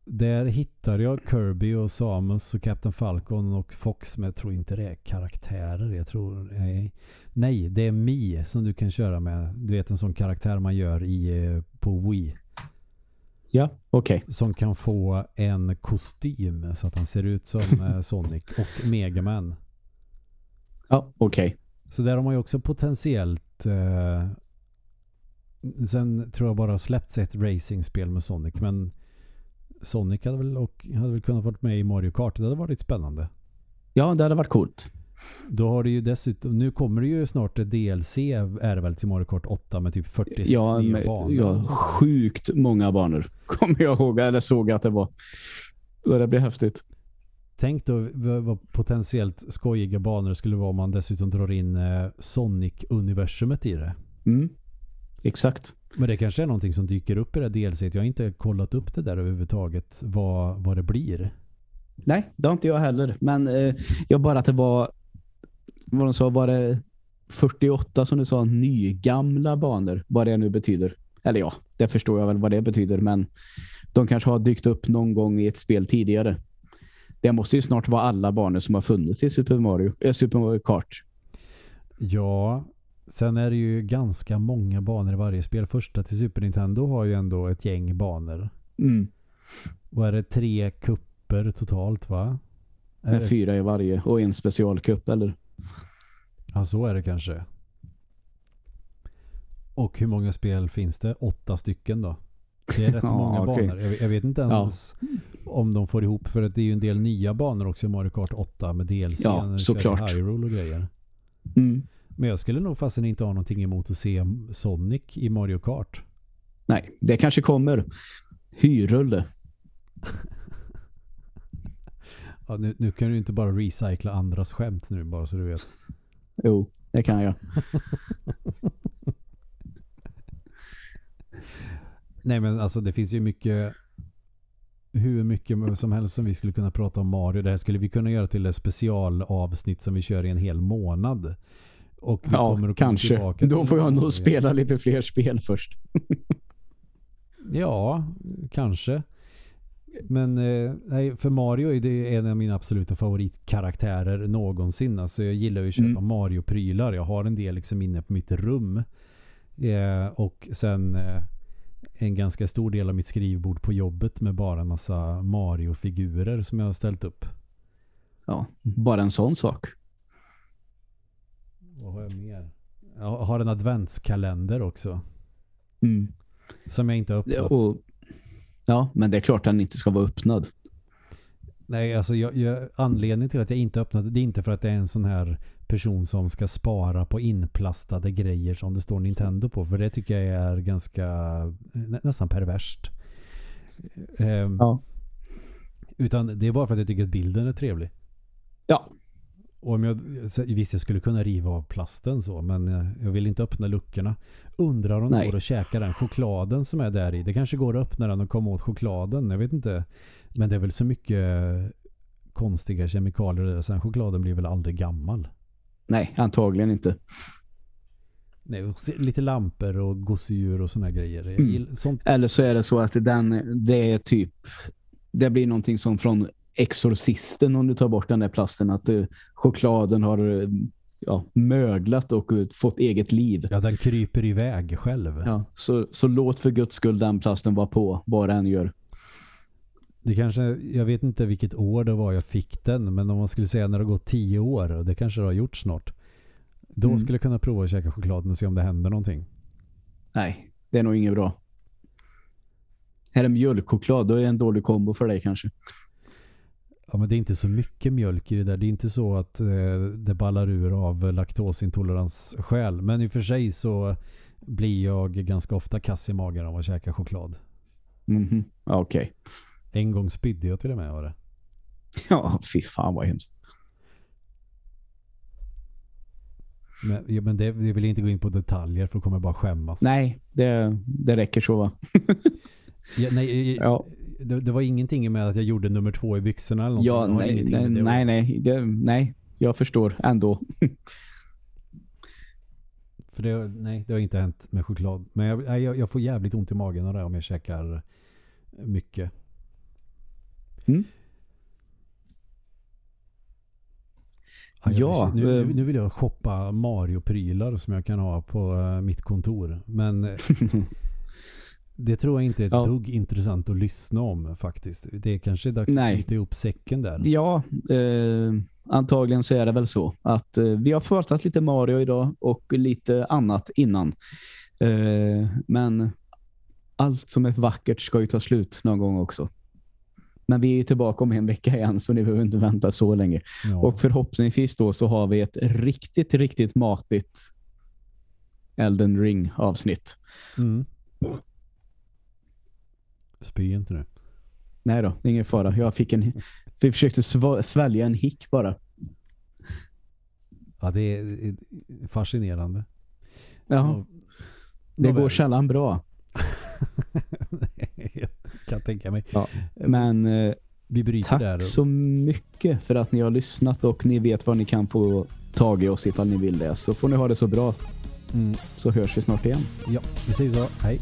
Där hittar jag Kirby och Samus och Captain Falcon och Fox men jag tror inte det är karaktärer. Jag tror nej, nej det är Mi som du kan köra med. Du vet en sån karaktär man gör i eh, på Wii. Ja, okej. Okay. Som kan få en kostym så att han ser ut som eh, Sonic och Megaman. Ja, okej. Okay. Så där har man ju också potentiellt eh, sen tror jag bara släppts ett racingspel med Sonic men Sonic hade väl, och hade väl kunnat vara med i Mario Kart. Det hade varit spännande. Ja, det hade varit coolt. Då har det ju dessutom, nu kommer det ju snart ett DLC är det väl till Mario Kart 8 med typ 46 ja, nya banor. Ja, sjukt många banor. Kommer jag ihåg, eller såg att det var. Det blir häftigt. Tänk då vad potentiellt skojiga banor skulle vara om man dessutom drar in eh, Sonic-universumet i det. Mm, exakt. Men det kanske är någonting som dyker upp i det DLC. Jag har inte kollat upp det där överhuvudtaget. Vad, vad det blir. Nej, det har inte jag heller. Men eh, jag bara att det var vad de sa, var det 48 som du sa, nygamla banor. Vad det nu betyder. Eller ja, det förstår jag väl vad det betyder. Men de kanske har dykt upp någon gång i ett spel tidigare. Det måste ju snart vara alla banor som har funnits i Super Mario, äh, Super Mario Kart. Ja, Sen är det ju ganska många banor i varje spel. Första till Super Nintendo har ju ändå ett gäng banor. Mm. Vad är det? Tre kupper totalt va? Med fyra i varje och en specialkupp eller? Ja, så är det kanske. Och hur många spel finns det? Åtta stycken då. Det är rätt ja, många okay. banor. Jag, jag, vet inte ens ja. Om de får ihop för att det är ju en del nya banor också i Mario Kart 8 med DLC. Ja, såklart. Hyrule och grejer. Mm. Men jag skulle nog fasen inte ha någonting emot att se Sonic i Mario Kart. Nej, det kanske kommer. Hyrrulle. ja, nu, nu kan du inte bara recycla andras skämt nu, bara så du vet. Jo, det kan jag. Nej, men alltså det finns ju mycket hur mycket som helst som vi skulle kunna prata om Mario. Det här skulle vi kunna göra till ett specialavsnitt som vi kör i en hel månad. Och vi ja, kommer att kanske. Tillbaka Då får jag nog spela lite fler spel först. ja, kanske. Men eh, nej, för Mario är det en av mina absoluta favoritkaraktärer någonsin. Alltså jag gillar ju att köpa mm. Mario-prylar. Jag har en del liksom inne på mitt rum. Eh, och sen eh, en ganska stor del av mitt skrivbord på jobbet med bara en massa Mario-figurer som jag har ställt upp. Ja, bara en sån sak. Vad har jag mer? Jag har en adventskalender också. Mm. Som jag inte har öppnat. Och, ja, men det är klart att den inte ska vara öppnad. Nej, alltså jag, jag, anledningen till att jag inte öppnat det är inte för att det är en sån här person som ska spara på inplastade grejer som det står Nintendo på. För det tycker jag är ganska nä, nästan perverst. Um, ja. Utan det är bara för att jag tycker att bilden är trevlig. Ja, och om jag, visst jag skulle kunna riva av plasten så men jag vill inte öppna luckorna. Undrar om det går att käka den chokladen som är där i. Det kanske går att öppna den och komma åt chokladen. Jag vet inte. Men det är väl så mycket konstiga kemikalier där. Sen chokladen blir väl aldrig gammal. Nej, antagligen inte. Nej, lite lampor och gosedjur och såna grejer. Mm. Sånt. Eller så är det så att den, det är typ det blir någonting som från exorcisten om du tar bort den där plasten att uh, chokladen har uh, ja, möglat och uh, fått eget liv. Ja, den kryper iväg själv. Ja, så, så låt för guds skull den plasten vara på, vad den gör. Det kanske, jag vet inte vilket år det var jag fick den, men om man skulle säga när det gått tio år, och det kanske det har gjort snart, då mm. skulle jag kunna prova att käka chokladen och se om det händer någonting. Nej, det är nog inget bra. Är mjölkchoklad, då är det en dålig kombo för dig kanske. Ja, men det är inte så mycket mjölk i det där. Det är inte så att eh, det ballar ur av laktosintolerans skäl. Men i och för sig så blir jag ganska ofta kass i magen av att käka choklad. Mhm, ja, okej. En gång spydde jag till och med av det. Ja, fy fan vad hemskt. Men, ja, men det, jag vill inte gå in på detaljer för då kommer jag bara skämmas. Nej, det, det räcker så va? Ja, nej, Ja. det, det var ingenting med att jag gjorde nummer två i byxorna eller någonting. Ja, nej, nej, nej, nej, det, nej. Jag förstår ändå. För det, nej, det har inte hänt med choklad. Men jag, jag, jag får jävligt ont i magen av det om jag käkar mycket. Mm. Ja, nu, eh, nu, vill jag shoppa Mario-prylar som jag kan ha på eh, mitt kontor. Men eh, det tror jag inte är Ja. dugg intressant att lyssna om faktiskt. Det är kanske dags Nej. att knyta ihop säcken där. Ja, eh, antagligen så är det väl så att eh, vi har pratat lite Mario idag och lite annat innan. Eh, men allt som är vackert ska ju ta slut någon gång också. Men vi är tillbaka om en vecka igen så ni behöver inte vänta så länge. Ja. Och förhoppningsvis då så har vi ett riktigt, riktigt matigt Elden Ring avsnitt. Mm. Spy inte nu. Nej då, ingen fara. Jag fick en, vi försökte svälja en hick bara. Ja, det är fascinerande. Ja, det går sällan bra. jag kan tänka mig. Men eh, Vi bryter där. tack så mycket för att ni har lyssnat och ni vet vad ni kan få tag i oss ifall ni vill det. Så får ni ha det så bra. Mm. Så hörs vi snart igen. Ja, vi säger så. Hej.